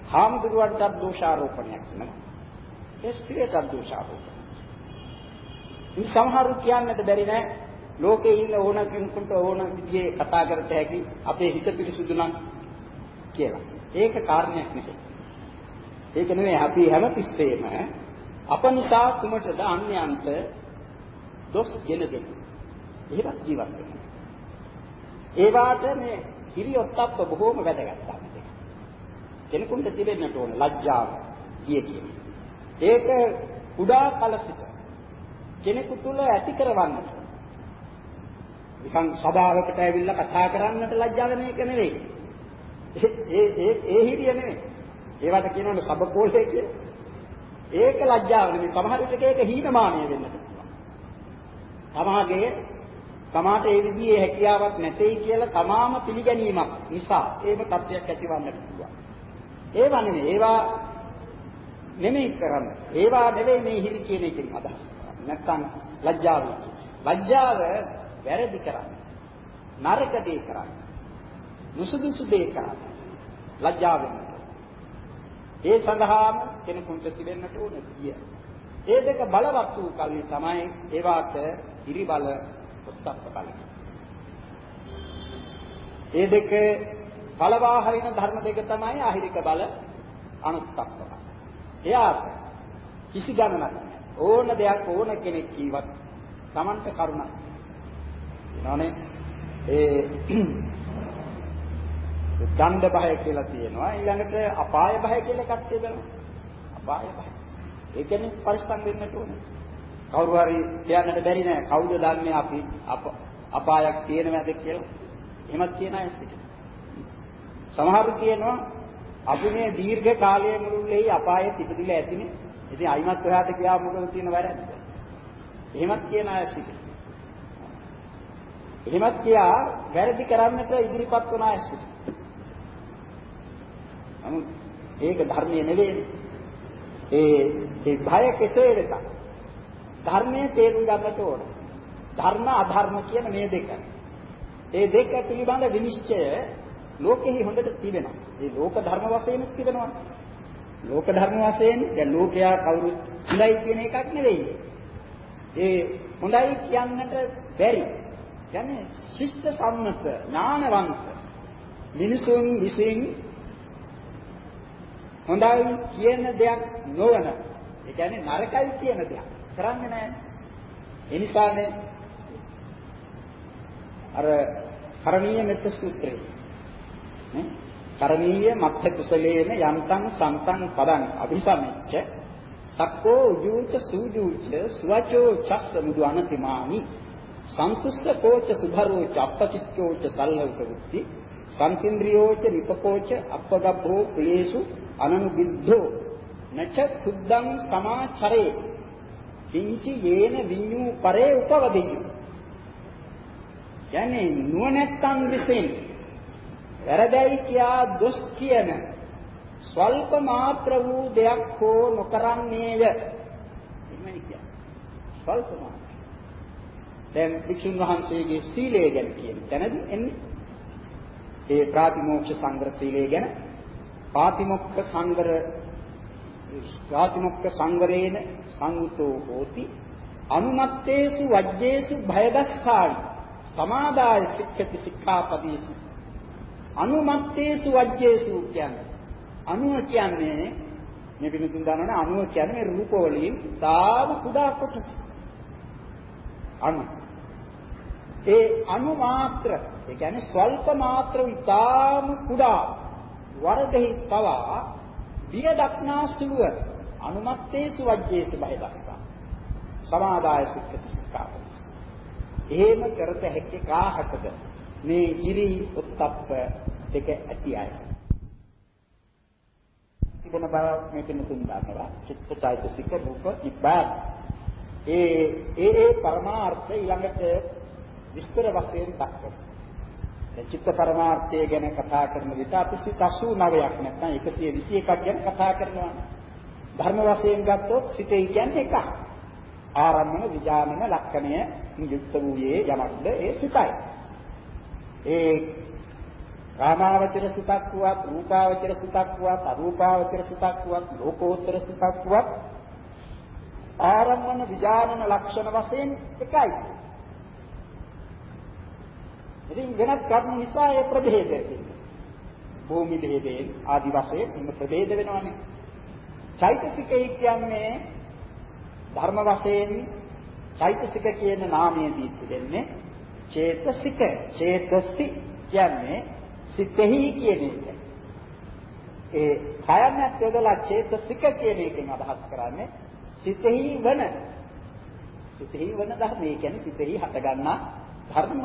හාමුදුරුවන්ට දෝෂාරෝපණයක් වෙනවා. ඒ ස්ත්‍රියට දෝෂාරෝපණය. ඉතින් සමහරු කියන්නට බැරි නෑ ලෝකේ ඉන්න ඕන කෙනෙකුට ඕන විදිහේ කතා කරත හැකි අපේ හිත පිරිසුදු නම් කියලා. ඒක කාරණයක් නෙවෙයි. ඒක නෙවෙයි අපි හැම තිස්සෙම අප නිසා කුමටද අන්‍යයන්ට දොස් ගෙන දෙන්නේ. එහෙමත් ජීවත් වෙනවා. ඒ වාට මේ හිරියොත්ප්ප බොහෝම වැදගත් තමයි. කෙනෙකුට තිබෙන්නට ඕන ලැජ්ජාව කිය කියන්නේ. ඒක කුඩා කල සිට කෙනෙකු තුල ඇති කරවන්නට නිකන් සභාවකට ඇවිල්ලා කතා කරන්නට ලැජ්ජා වෙන එක නෙවෙයි. ඒ ඒ ඒ හිරිය නෙවෙයි. ඒවට කියනවනේ සබකෝලේ කියලා. ඒක ලැජ්ජාව නෙවෙයි. සමහර විටක ඒක හීනමානය වෙන්නත් පුළුවන්. තමාගේ තමාට ඒ විදිහේ හැකියාවක් නැtei කියලා තමාම පිළිගැනීමක් නිසා ඒව තත්ත්වයක් ඇතිවන්නට පුළුවන්. ඒවා නෙවෙයි. ඒවා නෙමෙයි කරන්නේ. ඒවා නෙවෙයි මේ හිරි කියන එකෙන් අදහස් කරන්නේ. නැත්තම් ලැජ්ජාව. ලැජ්ජාව වැරදි කරන්නේ. නරක දේ කරන්නේ. නුසුදුසු දේ කරන්නේ. ලැජ්ජාව වෙන්න. ඒ සඳහාම කෙනෙකුට තිබෙන්නට ඕන කිය. ඒ දෙක බලවත් වූ කල්හි තමයි ඒවාට ඉරි බල උත්සප්ප බල. ඒ දෙක බලවා හරින ධර්ම දෙක තමයි අහිරික බල අනුත්ප්ප බල. එයාට කිසි ගණනක් නැහැ. ඕන දෙයක් ඕන කෙනෙක් කීවත් Tamanට කරුණක්. නෝනේ ඒ දණ්ඩ භය කියලා තියෙනවා. ඊළඟට අපාය භය කියලා එකක් තියෙනවා. අපාය භය. ඒ කියන්නේ පරිස්සම් වෙන්නට ඕනේ. කවුරු හරි කියන්නට බැරි නෑ කවුද දන්නේ අපි අපායක් තියෙනවද කියලා. එහෙමත් කියන අය සිටිනවා. සමහරු කියනවා අපි මේ දීර්ඝ කාලයේ මුළුල්ලේ අපායේ පිටදිලා ඇතිනේ. ඉතින් අයිමත් ඔයාට කියා මොකද තියෙන වැරද්ද? එහෙමත් කියන අය සිටිනවා. එහෙමත් කියා වැරදි කරන්නට ඉදිරිපත් වන අය සිටිනවා. නමුත් ඒක ධර්මයේ නෙවෙයි. ඒ ඒ භය කෙසේ වෙතත් ධර්මයේ තේරුම් ගන්නට ඕන. ධර්ම අධර්ම කියන මේ දෙක. ඒ දෙක පිළිබඳ විනිශ්චය ලෝකෙහි හොඳට තිබෙනවා. ඒ ලෝක ධර්ම වශයෙන් තිබෙනවා. ලෝක ධර්ම වශයෙන් දැන් ලෝකයා කවුරුත් හොඳයි කියන එකක් නෙවෙයි. ඒ හොඳයි කියන්නට බැරි. කියන්නේ ශිෂ්ට සම්මත ඥානවන්ත මිනිසුන් විසින් හොඳයි කියන දෙයක් නොවන ඒ කියන්නේ නරකයි කියන දෙයක් කරන්නේ නැහැ. ඒ නිසානේ අර කරණීය මෙත්ත සූත්‍රය නේ කරණීය මත්ත කුසලේන යන්තං සන්තං පදං අභිසමෙච්ච සක්කෝ උජූච සූජූච සුවචෝ චස්ස මුදු අනතිමානි සන්තුස්ස කෝච සුභරෝ චප්පචිත්තෝච සල්ලවක වුක්ති සම්තින්ද්‍රියෝච නිපකෝච අපගබ්බෝ කුලේසු අනනුබිද්ධෝ. නච කුද්දං සමාචරේ. කිංචි යේන විඤ්ඤූ පරේ උපවදියු. යන්නේ නුවණැත්තන් විසින්. වැරදයි කියා දොස් කියන. ස්වල්ප මාත්‍ර වූ දෙයක් හෝ නොකරන්නේය. එහෙමයි කියන්නේ. ස්වල්ප මාත්‍ර. දැන් වික්ෂුන් වහන්සේගේ සීලය ගැන කියන තැනදී එන්නේ. ඒ ප්‍රාතිමෝක්ෂ සංග්‍රහ සීලය ගැන පාතිමොක්ඛ සංවර පාතිමොක්ඛ සංවරේන සංවුතෝ හෝති. අනුමත්තේසු වජ්ජේසු භයදස්සාවි සමාදාය සික්ඛති සික්ඛාපදීසු. අනුමත්තේසු වජ්ජේසු කියන්නේ අනුව කියන්නේ මේ පිටුතුන් දන්නවනේ අනුව කියන්නේ රූප වලින් තාම කුඩා කොටස. අනු. ඒ අනු මාත්‍ර ඒ කියන්නේ ස්වල්ප මාත්‍ර ඉතාම කුඩා වරදෙහි පවා දිය දක්නා සුළුව අනුමත්තේසු වජ්ජේසු බය දක්වා. සමාදාය සික්කති සික්කාපති එහෙම කරත හැකි කාහකද? මේ ඉරි උත්තප්ප දෙක ඇති අය. තිබෙන බව මේක නුතුන් දානවා චිත්ත චෛතසික රූප නිබ්බාන. ඒ ඒ ඒ පරමාර්ථ ඊළඟට විස්තර වශයෙන් දක්වනවා. චිත්ත පරමාර්ථය ගැන කතා කරන විට අපි 89ක් නැත්නම් 121ක් ගැන කතා කරනවා. ධර්ම වශයෙන් ගත්තොත් සිතේ කියන්නේ එකක්. ආරම්භන විජානන ලක්ෂණය නියුක්ත වූයේ යමක්ද ඒ සිතයි. ඒ රාමාවචර සිතක් වුවත්, රූපාවචර සිතක් වුවත්, අරූපාවචර සිතක් වුවත්, ලෝකෝත්තර සිතක් වුවත් ආරම්භන විජානන ලක්ෂණ වශයෙන් එකයි. ඉතින් වෙනත් කර්ම නිසා ඒ ප්‍රභේද වෙන්නේ. භූමි භේදයෙන් ආදි වශයෙන් ඉන්න ප්‍රභේද වෙනවානේ. චෛතසිකය කියන්නේ ධර්ම වශයෙන් චෛතසික කියන නාමයේදී තිබෙන්නේ චේතසික. චේතසි කියන්නේ සිතෙහි කියන එක. ඒ කයන්නත් යොදලා චේතසික කියන එකෙන් අදහස් කරන්නේ සිතෙහි වන සිතෙහි වන ධර්ම. ඒ කියන්නේ සිතෙහි හටගන්නා ධර්ම.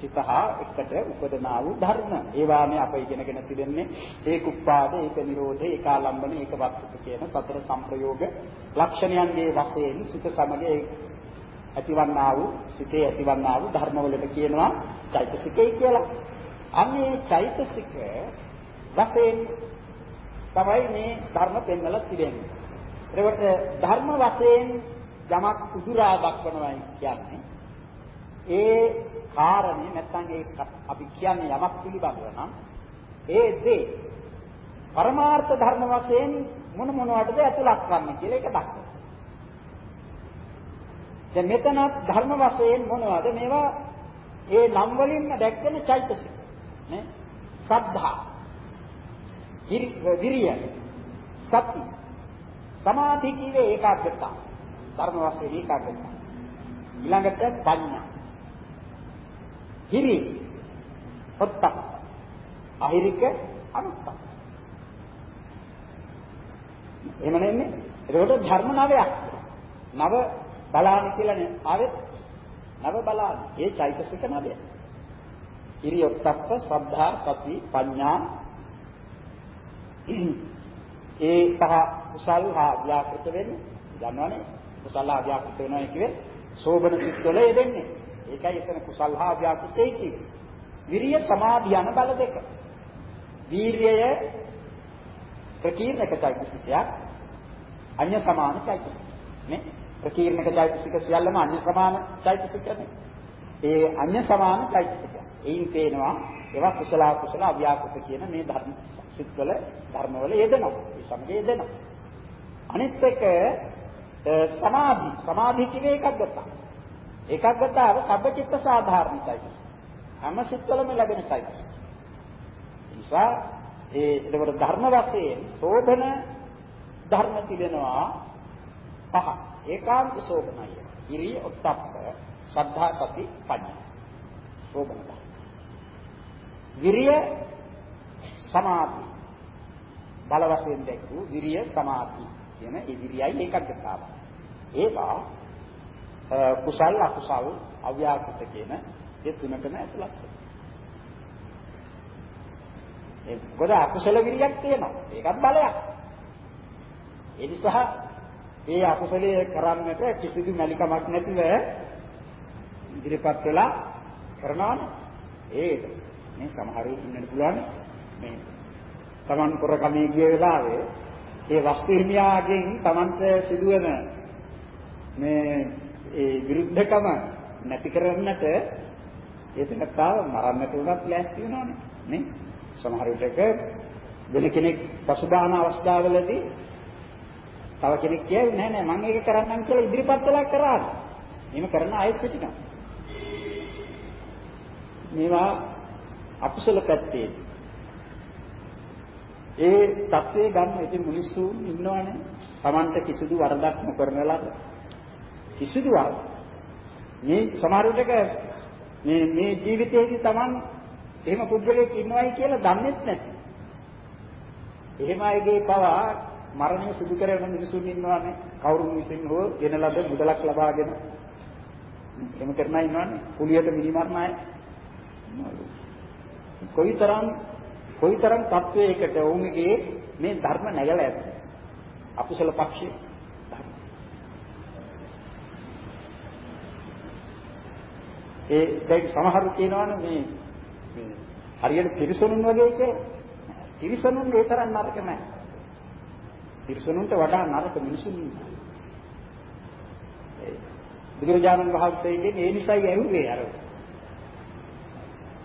සිතහා එකට උපදනා වූ ධර්ම. ඒවා මේ අප ඉගෙනගෙන තිබෙන්නේ ඒක උපාද, ඒක නිරෝධ, ඒක ආලම්බන, ඒක වස්තුක කියන සතර සංප්‍රයෝග ලක්ෂණයන්ගේ වශයෙන් සිත සමග ඇතිවන්නා වූ සිතේ ඇතිවන්නා වූ ධර්මවලට කියනවා චෛතසිකය කියලා. අන්නේ චෛතසික වශයෙන් තමයි මේ ධර්ම පෙන්වලා තිබෙන්නේ. ඒකට ධර්ම වශයෙන් යමක් උදුරා දක්වනවා කියන්නේ ඒ කාරණේ නැත්නම් ඒ අපි කියන්නේ යමක් පිළිබඳව නම් ඒ දේ පරමාර්ථ ධර්ම වශයෙන් මොන මොනවටද ඇතුළත් කරන්නේ කියලා ඒක දක්වනවා. දැන් මෙතනත් ධර්ම වශයෙන් මොනවද? මේවා ඒ නම් වලින්ම දැක්වෙන චෛතසික නේ? සද්ධා විරිය සති සමාධි කියේ ඒකාග්‍රතාව. ධර්ම වශයෙන් ඒකාග්‍රතාව. ඊළඟට පඤ්ඤා. හිරි. ඔත්තප්ප අහිරික අනුත්තප්ප එහෙම නෙන්නේ ඒකට ධර්ම නවයක්. නව බලාන කියලා ආවෙත් නව බලාන. ඒ චෛතසික නවය. ඉරියොත්ප්ප ශ්‍රද්ධා සති ප්‍රඥා ඒ පහ කුසල් හා ව්‍යාකෘත වෙන්නේ. දන්නවනේ? කුසල හා ව්‍යාකෘත වෙනවා කියවේ සෝබන සිත්වල යෙදෙන්නේ. ඒකයි එතන කුසල් හා ව්‍යාකෘතයි කියන්නේ විරිය සමාධි යන බල දෙක. වීර්යය ප්‍රකීර්ණක චෛතසිකයක් අන්‍ය සමාන චෛතසික. නේ? ප්‍රකීර්ණක චෛතසික සියල්ලම අන්‍ය සමාන චෛතසිකනේ ඒ අන්‍ය සමාන චෛතසික. එයින් පේනවා ඒවා කුසල කුසල අව්‍යාකෘත කියන මේ ධර්ම සිත්වල ධර්මවල යෙදෙනවා. ඒ සමග යෙදෙනවා. අනිත් එක සමාධි. සමාධි කියන්නේ ඒකග්ගත ඒකග්ගතාව සබ්බචිත්ත සාධාරණ චෛතසික හැම සිත්වලම ලැබෙන චෛතසික නිසා ඒ එතකොට ධර්ම වශයෙන් සෝභන ධර්ම තිබෙනවා පහ. ඒකාන්ත සෝභනය ඉරි ඔත්තප්ප සද්ධා සති පඤ්ඤා. සෝභන ධර්ම. විරිය සමාධි. බල වශයෙන් දැක්වූ විරිය සමාධි කියන ඒ විරියයි ඒකග්ගතාව ඒවා කුසල් අකුසල් අව්‍යාකෘත කියන ඒ තුනකම ඇතුළත් ඒ මොකද අකුසල විරියක් තියෙනවා. ඒකත් බලයක්. ඒ නිසා ඒ අකුසලයේ කරන්නට කිසිදු මැලිකමක් නැතිව ඉදිරිපත් වෙලා කරනවානේ. ඒක මේ සමහරු ඉන්නත් පුළුවන් මේ Taman කර කමේ ගිය වෙලාවේ ඒ වස්තු හිමියාගෙන් Tamanට සිදුවන මේ ඒ විරුද්ධකම නැති කරන්නට ඒකතාව මරන්නට උනත් ලෑස්ති වෙනවනේ නේ සමහර විටක වෙන කෙනෙක් පසුබාහන අවස්ථාවලදී තව කෙනෙක් කියයි නෑ නෑ මම ඒක කරන්නම් කියලා ඉදිරිපත් වෙලා කරා. එහෙම කරන අය සිටිනවා. මේවා අකුසල පැත්තේ. ඒ தත්ත්වය ගන්න ඉතින් මිනිස්සු ඉන්නවනේ. Tamanta කිසිදු වරදක් නොකරන ලද කිසිදු වරද. මේ සමහර විටක මේ මේ ජීවිතයේදී Taman එහෙම පුද්ගලයෙක් ඉන්නවයි කියලා දන්නේ නැති. එහෙම අයගේ පවා මරණය සිදු කරන මිනිසුන් ඉන්නවානේ. කවුරුන් විසින් හෝ වෙන ලද මුදලක් ලබාගෙන එහෙම කරන අය ඉන්නවානේ. කුලියට මිනිමරණ අය. කොයිතරම් කොයිතරම් තත්වයකට වුණේ මේ ධර්ම නැගලා ඇද්ද? අකුසල පක්ෂේ ඒ දැන් සමහරු කියනවනේ මේ මේ හරියට තිරිසනුන් වගේ කියලා. තිරිසනුන් ඒ තරම් නරක නැහැ. තිරිසනුන්ට වඩා නරක මිනිසුන් ඉන්නවා. බුදුරජාණන් වහන්සේගෙන් ඒ නිසයි ඇහුවේ අර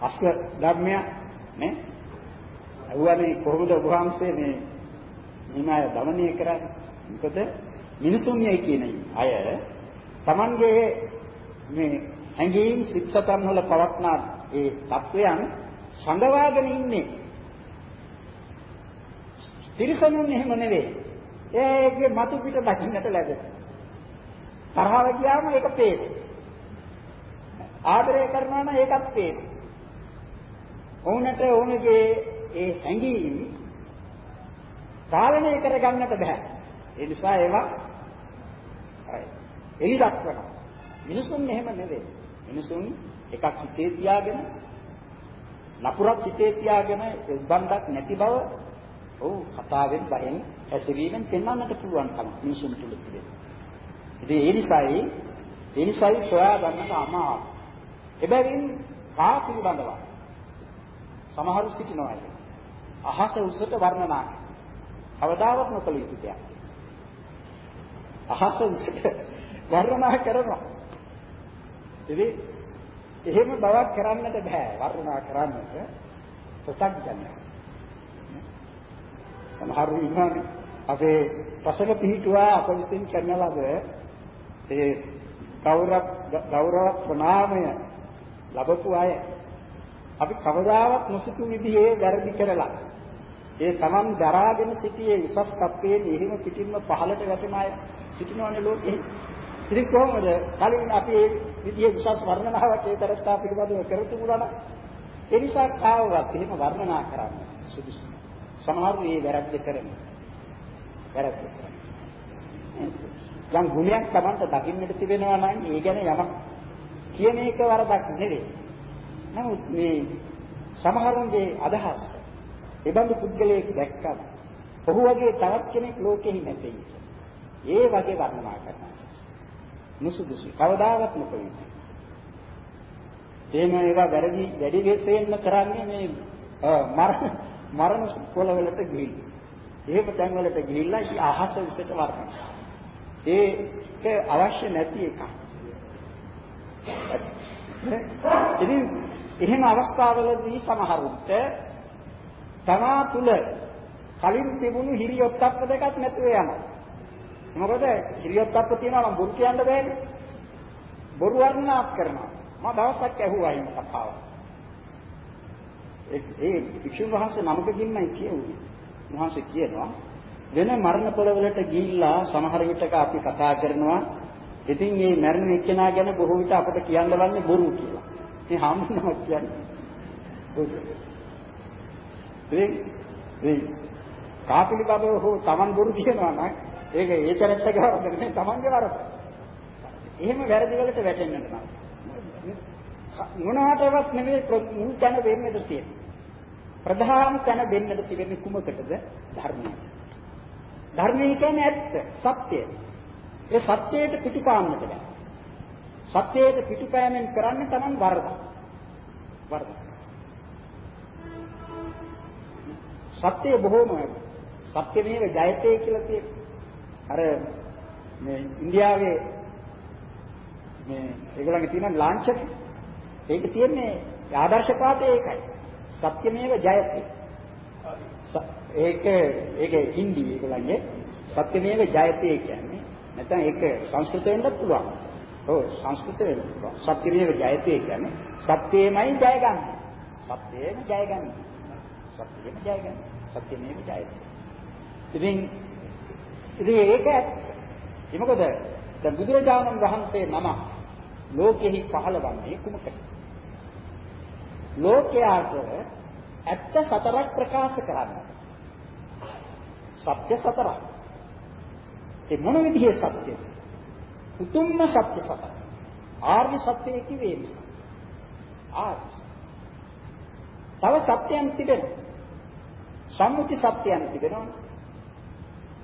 අස්ව ධර්මය නේ ඇහුවනේ කොහොමද වහන්සේ මේ හිමය දමනය කරන්නේ මොකද මිනිසුන් යයි කියන අය Tamange මේ ඇඟීම් සිත්සතන් වල පවත්නා ඒ තත්වයන් සංගවාගෙන ඉන්නේ. තිරිසනුන් එහෙම නෙවෙයි. ඒකේ මතු පිට දකින්නට ලැබෙන. තරහව ගියාම ඒක පේන. ආදරය කරනවා නම් ඒකත් පේන. ඔවුන්ට ඔවුන්ගේ ඒ හැඟීම් පාලනය කරගන්නට බෑ. ඒ නිසා ඒවා එලි දක්වනවා. මිනිසුන් එහෙම නෙවෙයි. මිනිසුන් එකක් හිතේ තියාගෙන නපුරක් හිතේ තියාගෙන උද්බන්දක් නැති බව ඔව් කතාවෙන් බයෙන් හැසිරීමෙන් පෙන්වන්නට පුළුවන් කම මිනිසුන් තුල තිබෙන. ඉතින් ඒ නිසායි ඒ නිසායි සොයා ගන්නට අමාරු. එබැවින් කා පිළිබඳව සමහරු සිටිනවා ඒක. අහස උසට වර්ණනා කවදාවත් නොකළ යුතු දෙයක්. අහස උසට වර්ණනා කරනවා. ඉතින් එහෙම බවක් කරන්නට බෑ වර්ණනා කරන්නට ප්‍රත්‍යඥය. සමහරු ඉන්නවානේ අපේ පසල පිහිටුවා අප විසින් කරන ලද ඒ ගෞරව ගෞරව ප්‍රණාමය ලැබපු අය අපි කවදාවත් නොසිතු විදිහේ වැරදි කරලා ඒ Taman දරාගෙන සිටියේ විසස් තත්ත්වයේ එහෙම පිටින්ම පහළට වැටෙන අය සිටිනවනේ ලෝකෙ. ඉතින් කොහොමද කලින් අපි මේ විදිහේ විශ්වාස වර්ණනාවක් ඒ තරස්ථා පිළිබඳව කර තිබුණා නම් ඒ නිසා කාවවත් එහෙම වර්ණනා කරන්න සුදුසු. සමහරු මේ වැරද්ද කරනවා. වැරද්ද කරනවා. යම් ගුණයක් Tamanට දකින්නට තිබෙනවා නම් ඒ ගැන යමක් කියන එක වරදක් නෙවෙයි. නමුත් මේ සමහරුන්ගේ අදහස් එබඳු පුද්ගලයෙක් දැක්කම ඔහු වගේ තවත් කෙනෙක් ලෝකෙහි නැtei. ඒ වගේ වර්ණනා කරනවා. නුසුදුසු. කවදාවත් නොකෙයි. එහෙම ඒවා වැරදි වැඩි වෙසෙන්න කරන්නේ මේ මරණ මරණ පොළවලට ගිහින්. එහෙම තැන් වලට ගිහිල්ලා අහස විසට වර්ණන. ඒක අවශ්‍ය නැති එකක්. ඉතින් එහෙම අවස්ථාවලදී සමහරුන්ට තමා තුල කලින් තිබුණු හිරියොත්ප්ප දෙකක් නැතුව යනවා. මොකද හිරියොත්ප්ප තියනවා නම් බොරු කියන්න බෑනේ. බොරු වර්ණනාත් කරනවා. මම දවසක් ඇහුවා මේ කතාව. ඒ ඒ වික්ෂුන් වහන්සේ නමකකින්මයි කියුවේ. වහන්සේ කියනවා වෙන මරණ පොළවලට ගිහිල්ලා සමහර විටක අපි කතා කරනවා ඉතින් මේ මරණ එක්කෙනා ගැන බොහෝ විට අපිට කියන්න ලබන්නේ බොරු කියලා. මේ හාමුදුරුවෝ කියන්නේ. ඒ ඒ කාපිලි බබෝ හෝ Taman බොරු කියනවා නම් ඒක ඒ චරිතක වරද නෙමෙයි Tamanගේ වරද. එහෙම වැරදි වලට වැටෙන්නට නම්. මොනකටවත් නෙමෙයි මුල් තැන වෙන්නද තියෙන්නේ. ප්‍රධාන තැන දෙන්නට තිබෙන්නේ කුමකටද? ධර්මයට. ධර්මය කියන්නේ ඇත්ත, සත්‍යය. ඒ සත්‍යයට පිටුපාන්නට බෑ. සත්‍යයට පිටුපෑමෙන් කරන්නේ Taman වරද. වරද. සත්‍ය බොහෝම සත්‍ය මේව ජයතේ කියලා තියෙනවා. අර මේ ඉන්දියාවේ මේ ඒගොල්ලන්ගේ තියෙන ලාංඡන ඒක තියෙන්නේ ආදර්ශපාතේ ඒකයි. සත්‍යමේව ජයති. ඒක ඒක හින්දි ඒගොල්ලන්ගේ සත්‍යමේව ජයති කියන්නේ නැත්නම් ඒක සංස්කෘත වෙන්නත් පුළුවන්. ඔව් සංස්කෘත වෙන්න පුළුවන්. සත්‍යමේව ජයති කියන්නේ සත්‍යයමයි ජය ගන්න. සත්‍යයම ජය ගන්න. සත්‍යයම ජය ගන්න. සත්‍යමේව ජයති. ඉතින් ඉතින් ඒක ඒ මොකද දැන් බුදුරජාණන් වහන්සේ නම ලෝකෙහි පහළවන්නේ කුමකද? ලෝකයාට ඇත්ත සතරක් ප්‍රකාශ කරන්න. සත්‍ය සතරක්. ඒ මොන විදිහේ සත්‍යද? උතුම්ම සත්‍ය සතරක්. ආර්ය සත්‍යය කිව්වේ නිසා. ආර්ය. තව සත්‍යයන් තිබෙනවා. සම්මුති සත්‍යයන් තිබෙනවා.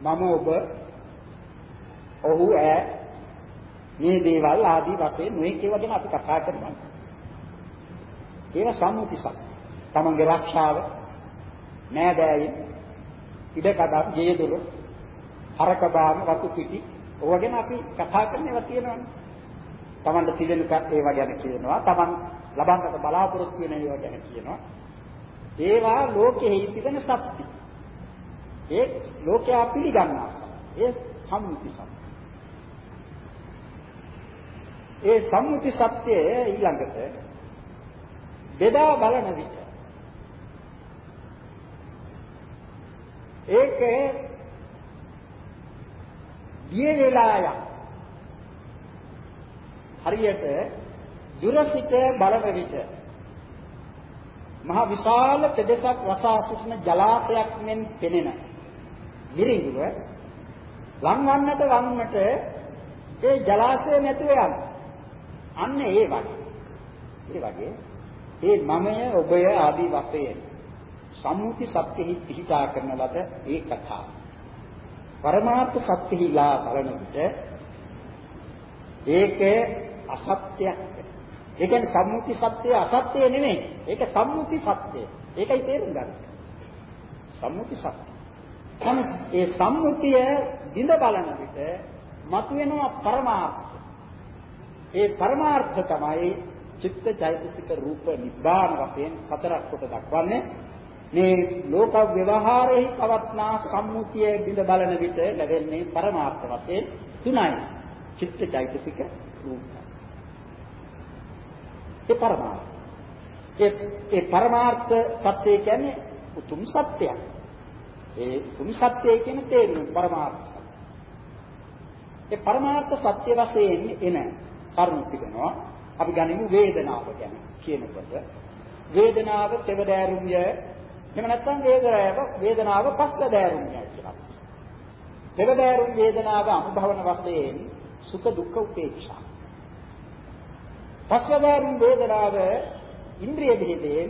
මම ඔබ ඔහු ඈ මේ දේවල් ආදී වශයෙන් නොයෙක් ඒවා ගැන අපි කතා කරනවා. ඒවා සම්මුති සත්‍ය. තමන්ගේ ආරක්ෂාව, නෑදෑයින්, ඉඩකඩම්, ජීදුරු, හරක බාම, වතු පිටි, ඕවා ගැන අපි කතා කරන ඒවා තියෙනවානේ. තමන්ට තිබෙන ඒවා ගැන කියනවා. තමන් ලබන්නට බලාපොරොත්තු වෙන ඒවා ගැන කියනවා. ඒවා ලෝකෙහි තිබෙන සත්‍ය. ඒ ලෝකයා පිළිගන්නා ඒ සම්මුති සත්‍ය. ඒ සම්මුති සත්‍යය ඊළඟට බෙදා බලන විට ඒක දිය වෙලා යන හරියට දුර සිට බලන විට මහ විශාල පෙදෙසක් වසා සිටින ජලාශයක් මෙන් පෙනෙන මිරිඟුව ලංවන්නට වන්නට ඒ ජලාශය නැතුව යන අන්න ඒ වගේ ඒ වගේ ඒ මමය ඔබය ආදී වශයෙන් සම්මුති සත්‍යෙහි පිහිටා කරන ලද ඒ කතාව. පරමාර්ථ සත්‍යෙහිලා බලන විට ඒක අසත්‍යයක්. ඒ කියන්නේ සම්මුති සත්‍යය අසත්‍ය නෙමෙයි. ඒක සම්මුති සත්‍යය. ඒකයි තේරුම් ගන්න. සම්මුති සත්‍ය. නමුත් ඒ සම්මුතිය දිඳ බලන විට මතුවෙනවා පරමාර්ථ. ඒ පරමාර්ථ තමයි චිත්ත චෛතසික රූප නිබ්බාන වශයෙන් හතරක් කොට දක්වන්නේ. මේ ලෝක ව්‍යවහාරෙහි පවත්නා සම්මුතිය බිඳ බලන විට ලැබෙන්නේ පරමාර්ථ වශයෙන් තුනයි. චිත්ත චෛතසික රූප. ඒ පරමාර්ථ. ඒ ඒ පරමාර්ථ සත්‍ය කියන්නේ උතුම් සත්‍යයක්. ඒ උතුම් සත්‍යය කියන තේරුම පරමාර්ථ ඒ පරමාර්ථ සත්‍ය වශයෙන් එන කරුණු තිබෙනවා. අපි ගනිමු වේදනාව ගැන කියනකොට වේදනාව තෙවදෑරුම්ය එහෙම නැත්නම් වේදනාව වේදනාව පස්වදෑරුම්ය කියලා. තෙවදෑරුම් වේදනාව අනුභවන වශයෙන් සුඛ දුක්ඛ උපේක්ෂා. පස්වදෑරුම් වේදනාව ඉන්ද්‍රිය බෙහෙදෙන්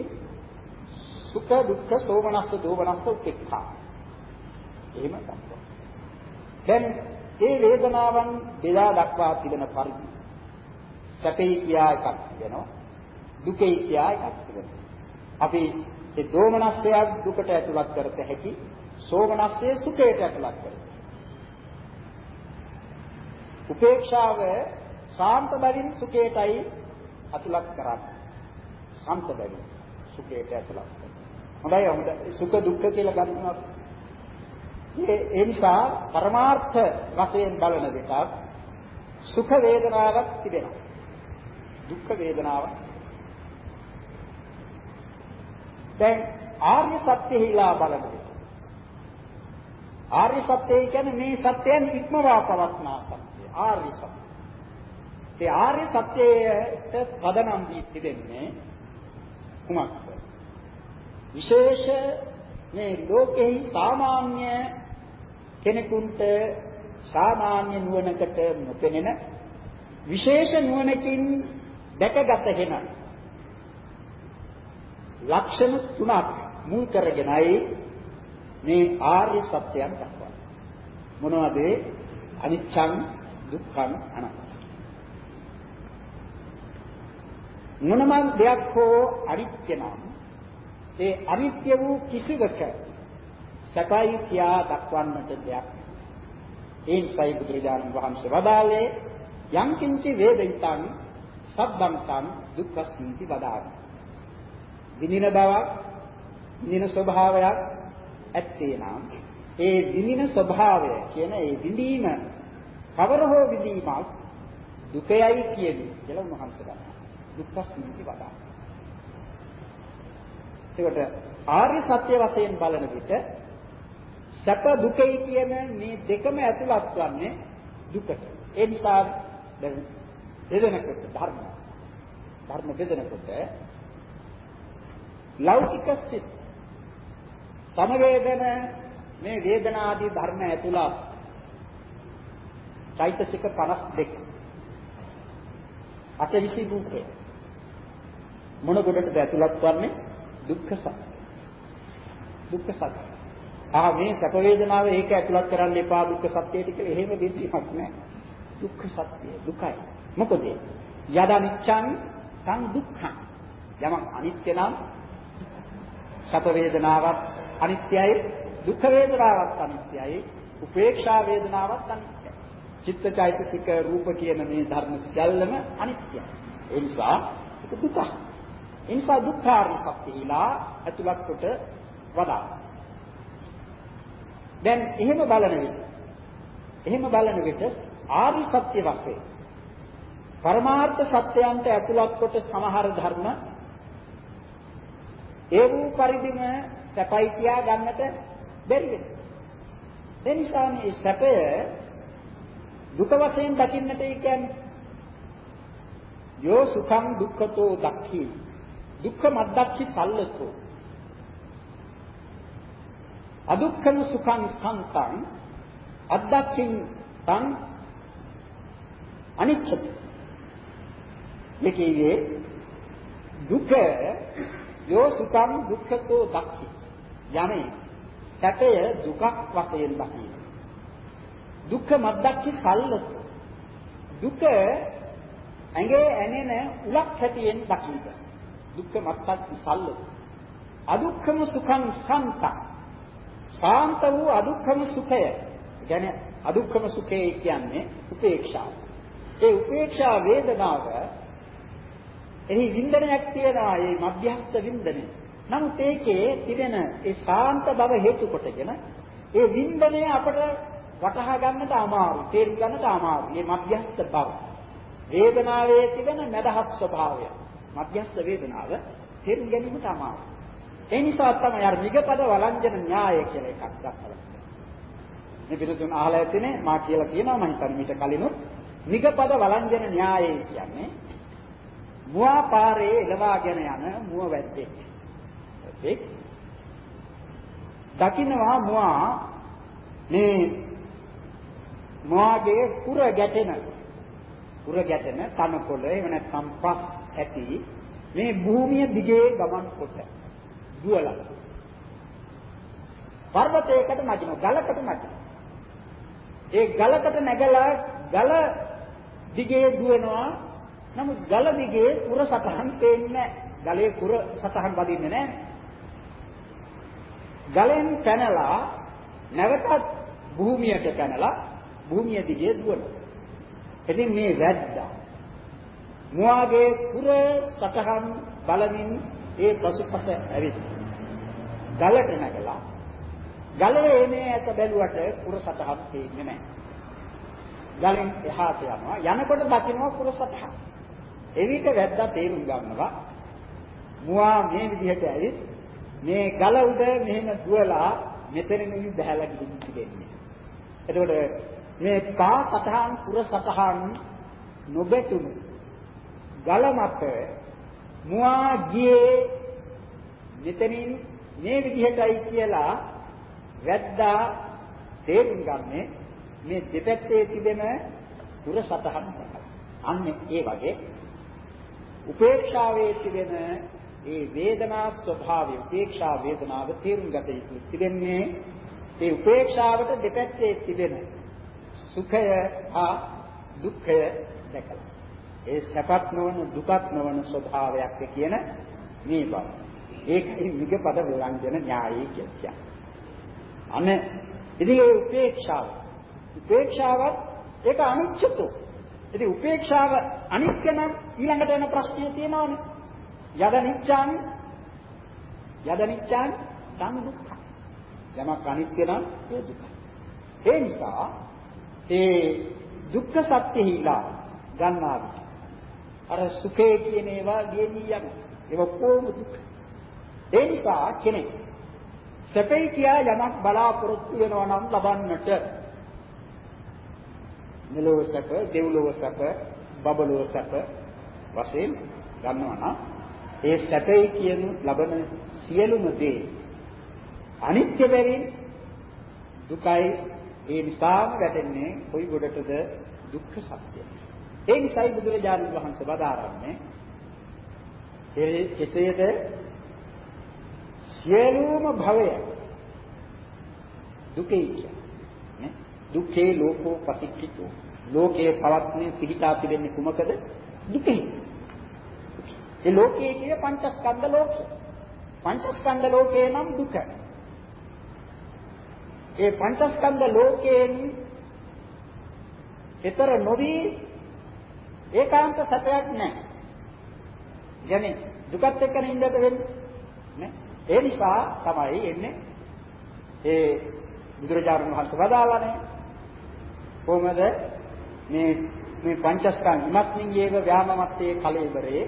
සුඛ දුක්ඛ සෝමනස්ස දෝමනස්ස උපේක්ඛා. එහෙම තමයි. දැන් මේ වේදනාවන් බෙදා දක්වා තිබෙන පරිදි සැපේ කියා එකක් වෙනවා දුකේ කියා එකක් වෙනවා අපි ඒ දෝමනස්සය දුකට ඇතුළත් කරත හැකි සෝමනස්සය සුඛයට ඇතුළත් කරත උපේක්ෂාව ශාන්ත බැවින් සුඛයටයි ඇතුළත් කරන්නේ. ශාන්ත බැවින් සුඛයට ඇතුළත් හොඳයි හොඳ සුඛ දුක්ඛ කියලා ගන්නවා. ඒ නිසා පරමාර්ථ වශයෙන් බලන විට සුඛ වේදනාවක් තිබෙනවා. දුක්ඛ වේදනාවක්. දැන් ආර්ය සත්‍යෙහිලා බලන විට ආර්ය සත්‍යය කියන්නේ මේ සත්‍යයන් ඉක්මවා පවත්නා සත්‍යය. ආර්ය සත්‍ය. ඒ ආර්ය සත්‍යයට පදනම් වී තිබෙන්නේ කුමක්ද? විශේෂ මේ ලෝකෙහි සාමාන්‍ය කෙනෙකුට සාමාන්‍ය නුවණකට නොපෙනෙන විශේෂ නුවණකින් දැකගත හැන ලක්ෂණ තුනක් මුල් කරගෙනයි මේ ආර්ය සත්‍යයන් දක්වන්නේ. මොනවද? අනිච්චං දුක්ඛං අනාත්තං මොනම දෙයක් හෝ අනිත්‍ය නම් ඒ අනිත්‍ය වූ කිසිවක සැපයි කියා දක්වන්නට දෙයක්. ඒ නිසායි බුදුරජාණන් වහන්සේ වදාළේ යම් කිංචි වේදිතං සබ්බන්තං දුක්ඛස්මිති වදාළා. විඳින බවක් විඳින ස්වභාවයක් ඇත්තේ නම් ඒ විඳින ස්වභාවය කියන ඒ විඳීම කවර හෝ විඳීමක් දුකයයි කියන්නේ කියලා උන්වහන්සේ ගන්නවා. දුක්ඛස්මිති වදාළා. ඒකට ආර්ය සත්‍ය වශයෙන් බලන විට සැප දුකයි කියන මේ දෙකම ඇතුළත් වන්නේ දුකට. ඒ නිසා බෙදෙනකොට ධර්ම. ධර්ම බෙදෙනකොට ලෞකික සිත්. සමවේදන මේ වේදනාදී ධර්ම ඇතුළත් චෛතසික 52 අටවිසි රූපේ මොන කොටද ඇතුළත් වන්නේ? දුක්ඛ සත්‍ය. දුක්ඛ සත්‍ය. ආ මේ සැප වේදනාව ඒක ඇතුළත් කරන්න එපා දුක්ඛ සත්‍යයට කියලා එහෙම දෙන්නේවත් නැහැ. දුක්ඛ සත්‍යය දුකයි. මොකද යදා නිච්ඡං සං දුක්ඛං. යමක් අනිත්‍ය නම් සැප වේදනාවක් අනිත්‍යයි දුක්ඛ වේදනාවක් අනිත්‍යයි උපේක්ෂා වේදනාවක් අනිත්‍යයි. චිත්තචෛතසික රූප කියන මේ ධර්ම සියල්ලම අනිත්‍යයි. ඒ නිසා ඒක දුක. ඒ නිසා දුක්ඛාරි සත්‍යීලා ඇතුළත් කොට වදා දැන් එහෙම බලන විට එහෙම බලන විට ආදි සත්‍ය වශයෙන් පරමාර්ථ සත්‍යයන්ට ඇතුළත් කොට සමහර ධර්ම ඒ වූ පරිදිම සැපයි කියා ගන්නට බැරි වෙනවා. ඒ නිසා මේ සැපය දුක වශයෙන් දකින්නට ඒ කියන්නේ. යෝ සුඛං දුක්ඛතෝ දක්ඛි. දුක්ඛ මද්දක්ඛි සල්ලතෝ. අදුක්ඛම සුඛං ස්කන්තං අද්දක්ඛින් තං අනිච්චති. මේකේ දුක යෝ සුඛං දුක්ඛතෝ දක්ඛි යමේ සැපය දුකක් වශයෙන් දකින්න දුක්ඛ මද්දක්ඛි සල්ලත දුක ඇඟේ ඇනෙන උලක් හැටියෙන් දකින්න දුක්ඛ මද්දක්ඛි සල්ලත අදුක්ඛම සුඛං ස්කන්තං ශාන්ත වූ අදුක්ඛම සුඛය. කියන්නේ අදුක්ඛම සුඛය කියන්නේ උපේක්ෂාව. ඒ උපේක්ෂා වේදනාව එහි වින්දනයක් තියෙනවා මේ මධ්‍යස්ථ වින්දනය. නමුත් ඒකේ තිබෙන ඒ ශාන්ත බව හේතු කොටගෙන ඒ වින්දනය අපට වටහා ගන්නට අමාරුයි, තේරුම් ගන්නට අමාරුයි. මේ මධ්‍යස්ථ බව. වේදනාවේ තිබෙන මදහත් ස්වභාවය. මධ්‍යස්ථ වේදනාව තේරුම් ගැනීමට අමාරුයි. ඒ නිසා තමයි අර මිගපද වළංජන න්‍යාය කියලා එකක් දක්වලා මේ පිටුතුන් අහලා ඇතිනේ මා කියලා කියනවා මම හිතන්නේ මීට කලිනුත් නිගපද වළංජන න්‍යායය කියන්නේ මුවා පාරේ එළවාගෙන යන මුව වැද්දෙක්. එක් දකින්නවා මුවා මේ මුවාගේ කුර ගැටෙන කුර ගැටෙන තනකොළ එහෙම නැත්නම් පස් ඇති මේ භූමිය දිගේ ගමන් කොට දුවලා පර්වතයකට නගිනවා ගලකට නගිනවා ඒ ගලකට නැගලා ගල දිගේ දුවනවා. නමුත් ගල දිගේ කුර සතහන් පේන්නේ ගලේ කුර සතහන් වදින්නේ නැහැ. ගලෙන් පැනලා නැවතත් භූමියට පැනලා භූමිය දිගේ දුවනවා. ඉතින් මේ වැද්දා. මුවාගේ කුර සතහන් බලමින් ඒ පසුපස ඇවිත් ගලට නැගලා ගලේ එනේ ඇත බැලුවට කුර සතහන් තේින්නේ නැහැ. ගලෙන් එහාට යනවා යනකොට දකින්නවා කුර සතහන්. එවිට වැද්දා තේරුම් ගන්නවා මුවා මේ විදිහට ඇවිත් මේ ගල උඩ මෙහෙම දුවලා මෙතනින් බහැලා ගිහින් තිබෙන්නේ. එතකොට මේ කා සතහන් කුර සතහන් නොබැතුණු ගල මත මුවා ගියේ මෙතනින් මේ විදිහටයි කියලා වැද්දා තේරුම් ගන්නේ මේ දෙපැත්තේ තිබෙන කුර සතහන් අන්න ඒ වගේ උපේක්ෂාවේ තිබෙන ඒ වේදනා ස්වභාවය උපේක්ෂා වේදනාව තේරුම් ගත යුතු තිබෙන්නේ ඒ උපේක්ෂාවට දෙපැත්තේ තිබෙන සුඛය හා දුක්ඛය දැකලා. ඒ සැපත් නොවන දුකත් නොවන ස්වභාවයක් කියන මේ බව. ඒකයි නිගපද විරංජන න්‍යායයි කියන්නේ. අන ඉතින් ඒ උපේක්ෂාව උපේක්ෂාවත් ඒක අනිච්චතු. ඉතින් උපේක්ෂාව අනිත්‍ය නම් ඊළඟට එන ප්‍රශ්නය තියෙනවානේ. යද නිච්ඡාන් යද නිච්ඡාන් තන් දුක්ඛ. යමක් අනිත්‍ය නම් ඒ දුක. ඒ නිසා ඒ දුක්ඛ සත්‍යෙහිලා ගන්නවා අර සුඛේ කියන ඒවා ගියදී යන ඒක කොහොම දුක්? ඒ නිසා කෙනෙක් සැපේ කියා යමක් බලාපොරොත්තු වෙනවා නම් ලබන්නට. මෙලොව සැප දෙව්ලොව සැප බබලොව සැප වශයෙන් ගන්නවා නම් ඒ සැපේ කියන ලබන සියලුම දේ අනිත්‍ය බැවින් දුකයි. ඒ නිසාම වැටෙන්නේ කොයි ගොඩටද? දුක්ඛ සත්‍යය. ඒ නිසායි බුදුරජාණන් වහන්සේ වදාරන්නේ. ඒ කෙසේද? සියලුම භවය දුකේ කියන්නේ දුක්ඛේ ලෝකෝ පටිච්චිතෝ. ලෝකයේ පවත්නේ පිහිටා තිබෙන්නේ කුමකද? දුකේ. ඒ ලෝකයේ කිය පංචස්කන්ධ ලෝකය පංචස්කන්ධ ලෝකේ නම් දුක. ඒ පංචස්කන්ධ ලෝකයෙන් ඊතර නොවි ඒකාන්ත සැපයක් නැහැ. කියන්නේ දුකත් එක්ක නින්දට වෙන්නේ. නේ? ඒ නිසා තමයි එන්නේ ඒ බුදුරජාණන් වහන්සේ වදාළානේ. කොහොමද මේ මේ පංචස්කන්ධ ඉමත්මින් යේව ව්‍යාමමත්තේ කලෙබරේ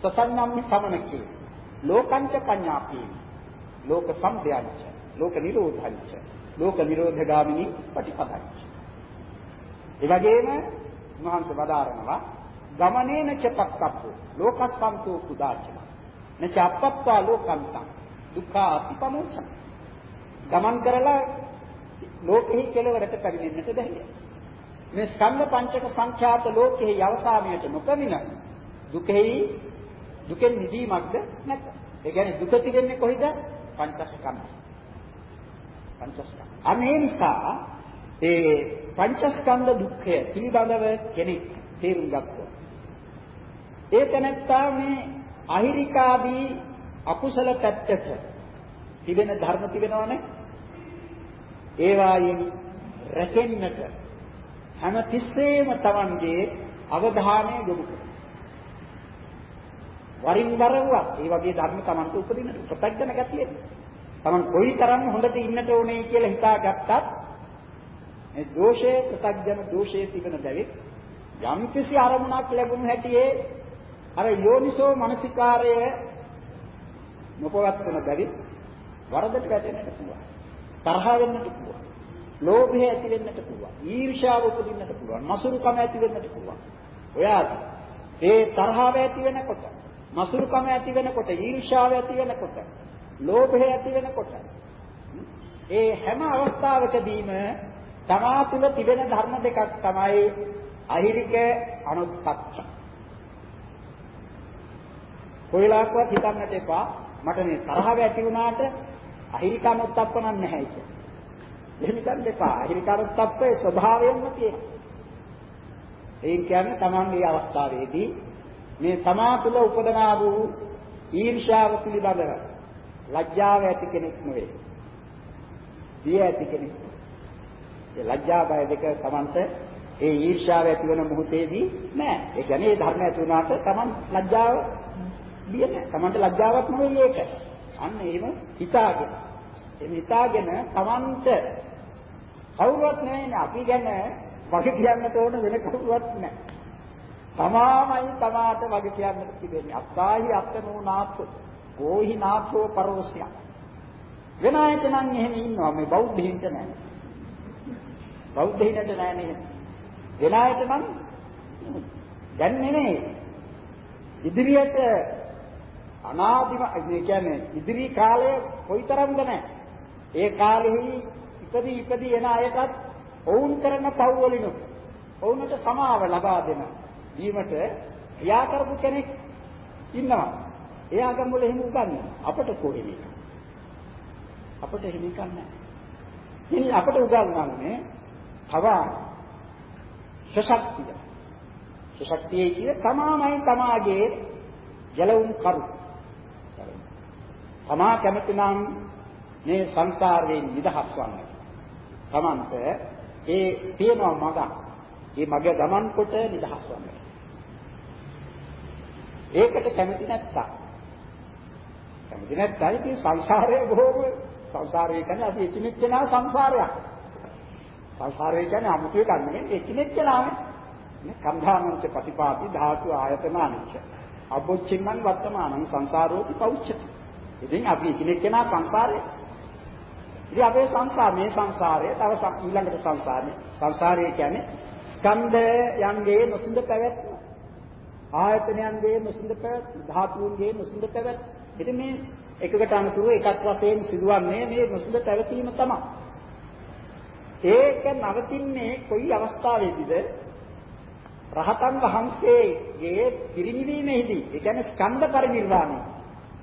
සසන්නම්මි සමනකේ ලෝකංච පඤ්ඤාපී ලෝක සම්භයංච ලෝක නිරෝධංච ලෝක නිරෝධගාමිනී පටිපදංච ඒ වගේම මහන්ස වදාරනවා ගමනේන චපක්කප්පෝ ලෝකස්සන්තෝ කුදාචන. නච අපප්පා ලෝකන්තං. දුක්ඛාති පමෝචන ගමන් කරලා ලෝකෙහි කෙලවරට පැමිණෙන්නට බැහැ. මේ ස්කන්ධ පංචක සංඛ්‍යාත ලෝකෙහි අවසානයට නොපැමිණ දුකෙහි දුකෙන් නිදීමක්ද නැත. ඒ කියන්නේ දුක තිබෙන්නේ කොහෙද? පංචස්කන්ධ. පංචස්කන්ධ. අනේ නිසා ඒ පංචස්කන්ධ දුක්ඛය පිළිබඳව කෙනෙක් තේරුම් ගත්තොත් ඒ තැනත්තා මේ අහිරිකාදී අකුසල පැත්තට තිබෙන ධර්ම තිබෙනවනේ. ඒවායින් රැකෙන්නට හැම තිස්සෙම Tamanගේ අවධානය යොමු කරනවා. වරින් වරවත් ඒ වගේ ධර්ම Tamanට උපදින ප්‍රත්‍යක්ෂන ගැතියෙ. Taman කොයිතරම් හොඳට ඉන්නට ඕනේ කියලා හිතාගත්තත් මේ දෝෂයේ ප්‍රත්‍යක්ෂන දෝෂයේ තිබෙන බැවින් යම් කිසි අරමුණක් ලැබුණු හැටියේ අර යෝනිසෝ මනසිකාරය නොපවත්වන බැරි වරදට වැටෙන්නට පුළුවන්. තරහ වෙන්නට පුළුවන්. ලෝභය ඇති වෙන්නට පුළුවන්. ඊර්ෂ්‍යාව උපදින්නට පුළුවන්. මසුරුකම ඇති වෙන්නට පුළුවන්. ඔයාට ඒ තරහව ඇති වෙනකොට, මසුරුකම ඇති වෙනකොට, ඊර්ෂ්‍යාව ඇති වෙනකොට, ලෝභය ඇති වෙනකොට ඒ හැම අවස්ථාවකදීම තමා තුළ තිබෙන ධර්ම දෙකක් තමයි අහිරික අනුත්පත්ත. කොයිලාක්වත් හිතන්නට එපා මට මේ තරහව ඇති වුණාට අහිරික අනුත්ප්ප නැහැ කියලා. එහෙම හිතන්න එපා. අහිරික අනුත්ප්පේ ස්වභාවයෙන්ම තියෙනවා. ඒ කියන්නේ තමන්ගේ අවස්ථාවේදී මේ තමා තුළ උපදනා වූ ඊර්ෂාව පිළිබඳව ලැජ්ජාව ඇති කෙනෙක් නෙවෙයි. සිය ඇති කෙනෙක්. ඒ ලැජ්ජා බය දෙක තමන්ට ඒ ඊර්ෂාව ඇති වෙන මොහොතේදී නෑ. ඒ කියන්නේ ඒ ධර්ම ඇති වුණාට තමන් ලැජ්ජාව බිය නෑ. තමන්ට ලැජ්ජාවක් නෙවෙයි ඒක. අන්න එහෙම හිතාගෙන. එහෙම හිතාගෙන තමන්ට කවුරුවත් නෙවෙයි අපි ගැන වගේ කියන්නට ඕන වෙන කවුරුවත් නෑ. තමාමයි තමාට වගේ කියන්නට තිබෙන්නේ. අත්තාහි අත්තනෝ නාත්තු. කෝහි නාත්ෝ පරෝසිය. වෙන අයට නම් එහෙම ඉන්නවා මේ බෞද්ධයින්ට නෑ. බෞද්ධයින්ට නෑ නේ. වෙන අයට නම් දැන් නෙමෙයි. ඉදිරියට අනාදිම ඒ කියන්නේ ඉදිරි කාලය කොයිතරම්ද නැහැ. ඒ කාලෙහි ඉපදී ඉපදී එන අයටත් ඔවුන් කරන පව් වලිනුත් ඔවුන්ට සමාව ලබා දෙන දීමට ක්‍රියා කරපු කෙනෙක් ඉන්නවා. ඒ ආගම් වල එහෙම උගන්වනවා. අපට කොහෙද? අපට එහෙම එකක් නැහැ. ඉතින් අපට උගන්වන්නේ තව සශක්තිය. සශක්තිය කියේ තමාමයි තමාගේ ගැලවුම් කරු. තමා කැමති නම් මේ සංසාරයෙන් නිදහස් වන්න. තමන්ට ඒ තියෙනවා මග. මේ මග ගමන් කොට නිදහස් වන්න. ඒකට කැමති නැත්තම් කැමති නැත්නම් ඉතින් සංසාරයේ බොහෝම සංසාරය කියන්නේ අපි එකිනෙක කෙනා සංසාරයක්. සංසාරය කියන්නේ 아무තු එකක් නෙමෙයි එකිනෙක කෙනානේ. මේ කම්ධානංච ප්‍රතිපාති ධාතු ආයතනානිච්ච. අබොච්චින්මන් වර්තමානං සංසාරෝති පෞච්චති. ඉතින් අපි එකිනෙක කෙනා සංසාරේ. ඉතින් අපේ සංසාර මේ සංසාරය තව ඊළඟට සංසාරේ. සංසාරය කියන්නේ ස්කන්ධයන්ගේ නොසිඳ පැවැත්ම. ආයතනයන්ගේ නොසිඳ පැවැත්ම, ධාතුන්ගේ නොසිඳ පැවැත්ම. ඉතින් මේ එකකට අනුතුරු එකක් වශයෙන් සිදුවන්නේ මේ නොසිඳ පැවතීම තමයි. ඒක නවතින්නේ කොයි අවස්ථාවේදීද? රහතන් වහන්සේගේ පිරිනිවීමේදී, ඒ කියන්නේ ස්කන්ධ පරිනිර්වාණය.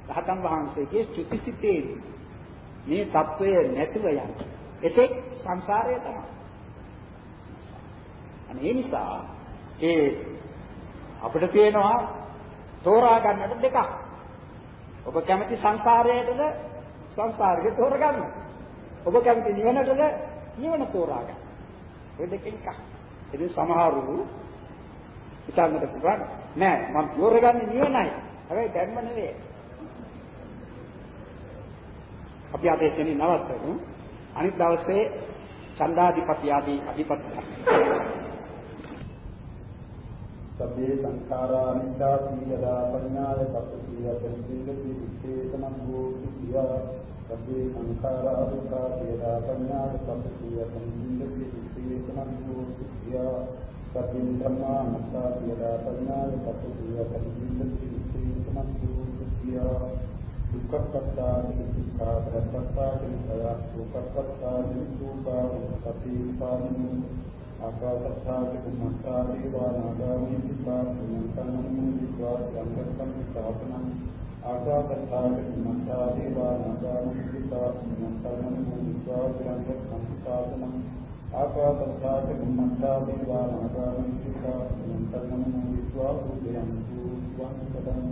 රහතන් වහන්සේගේ චුතිසිතේ මේ తත්වය නැතුව යන. එතෙක් සංසාරය තමයි. අනේ නිසා ඒ අපිට තියෙනවා තෝරා ගන්නට දෙකක්. ඔබ කැමති සංසාරයටද සංසාරය තෝරගන්න. ඔබ කැමති නිවනටද නිවන තෝරා ගන්න. ඔය දෙකෙන් එකක්. ඉතින් සමහරු ඉතාලකට පුළුවන් නෑ මම තෝරගන්නේ නිවනයි. හැබැයි දැන්ම නෙවෙයි. අපි අද එතනින් නවත්තමු. අනිත් දවසේ චන්දාධිපති ආදී අධිපති සබ්බේ සංඛාරා නිච්ඡා සීලදා පඤ්ඤාය පස්සීය පරිසිද්ධි විච්ඡේතනං භූති සියා සබ්බේ සංඛාරා දුක්ඛා සීලදා පඤ්ඤාය පස්සීය පරිසිද්ධි විච්ඡේතනං භූති සියා සබ්බේ ධම්මා මත්තා සීලදා පඤ්ඤාය පස්සීය පරිසිද්ධි විච්ඡේතනං භූති සියා දුක්ඛපත්තා දුක්ඛා ප්‍රත්‍ත්තා දුක්ඛා දුක්ඛපත්තා දුක්ඛා සතිපානි ආකාශත්තාති කුමත්තා දේවා නාගාමි සිතා පුඤ්ඤන්තනං විද්වා සංගතං ස්ථාපනං ආකාශත්තාති කුමත්තා දේවා නාගාමි සිතා පුඤ්ඤන්තනං විද්වා සංගතං ස්ථාපනං ආකාශත්තාති කුමත්තා දේවා නාගාමි සිතා පුඤ්ඤන්තනං විද්වා බුද්ධයන්තු ස්වං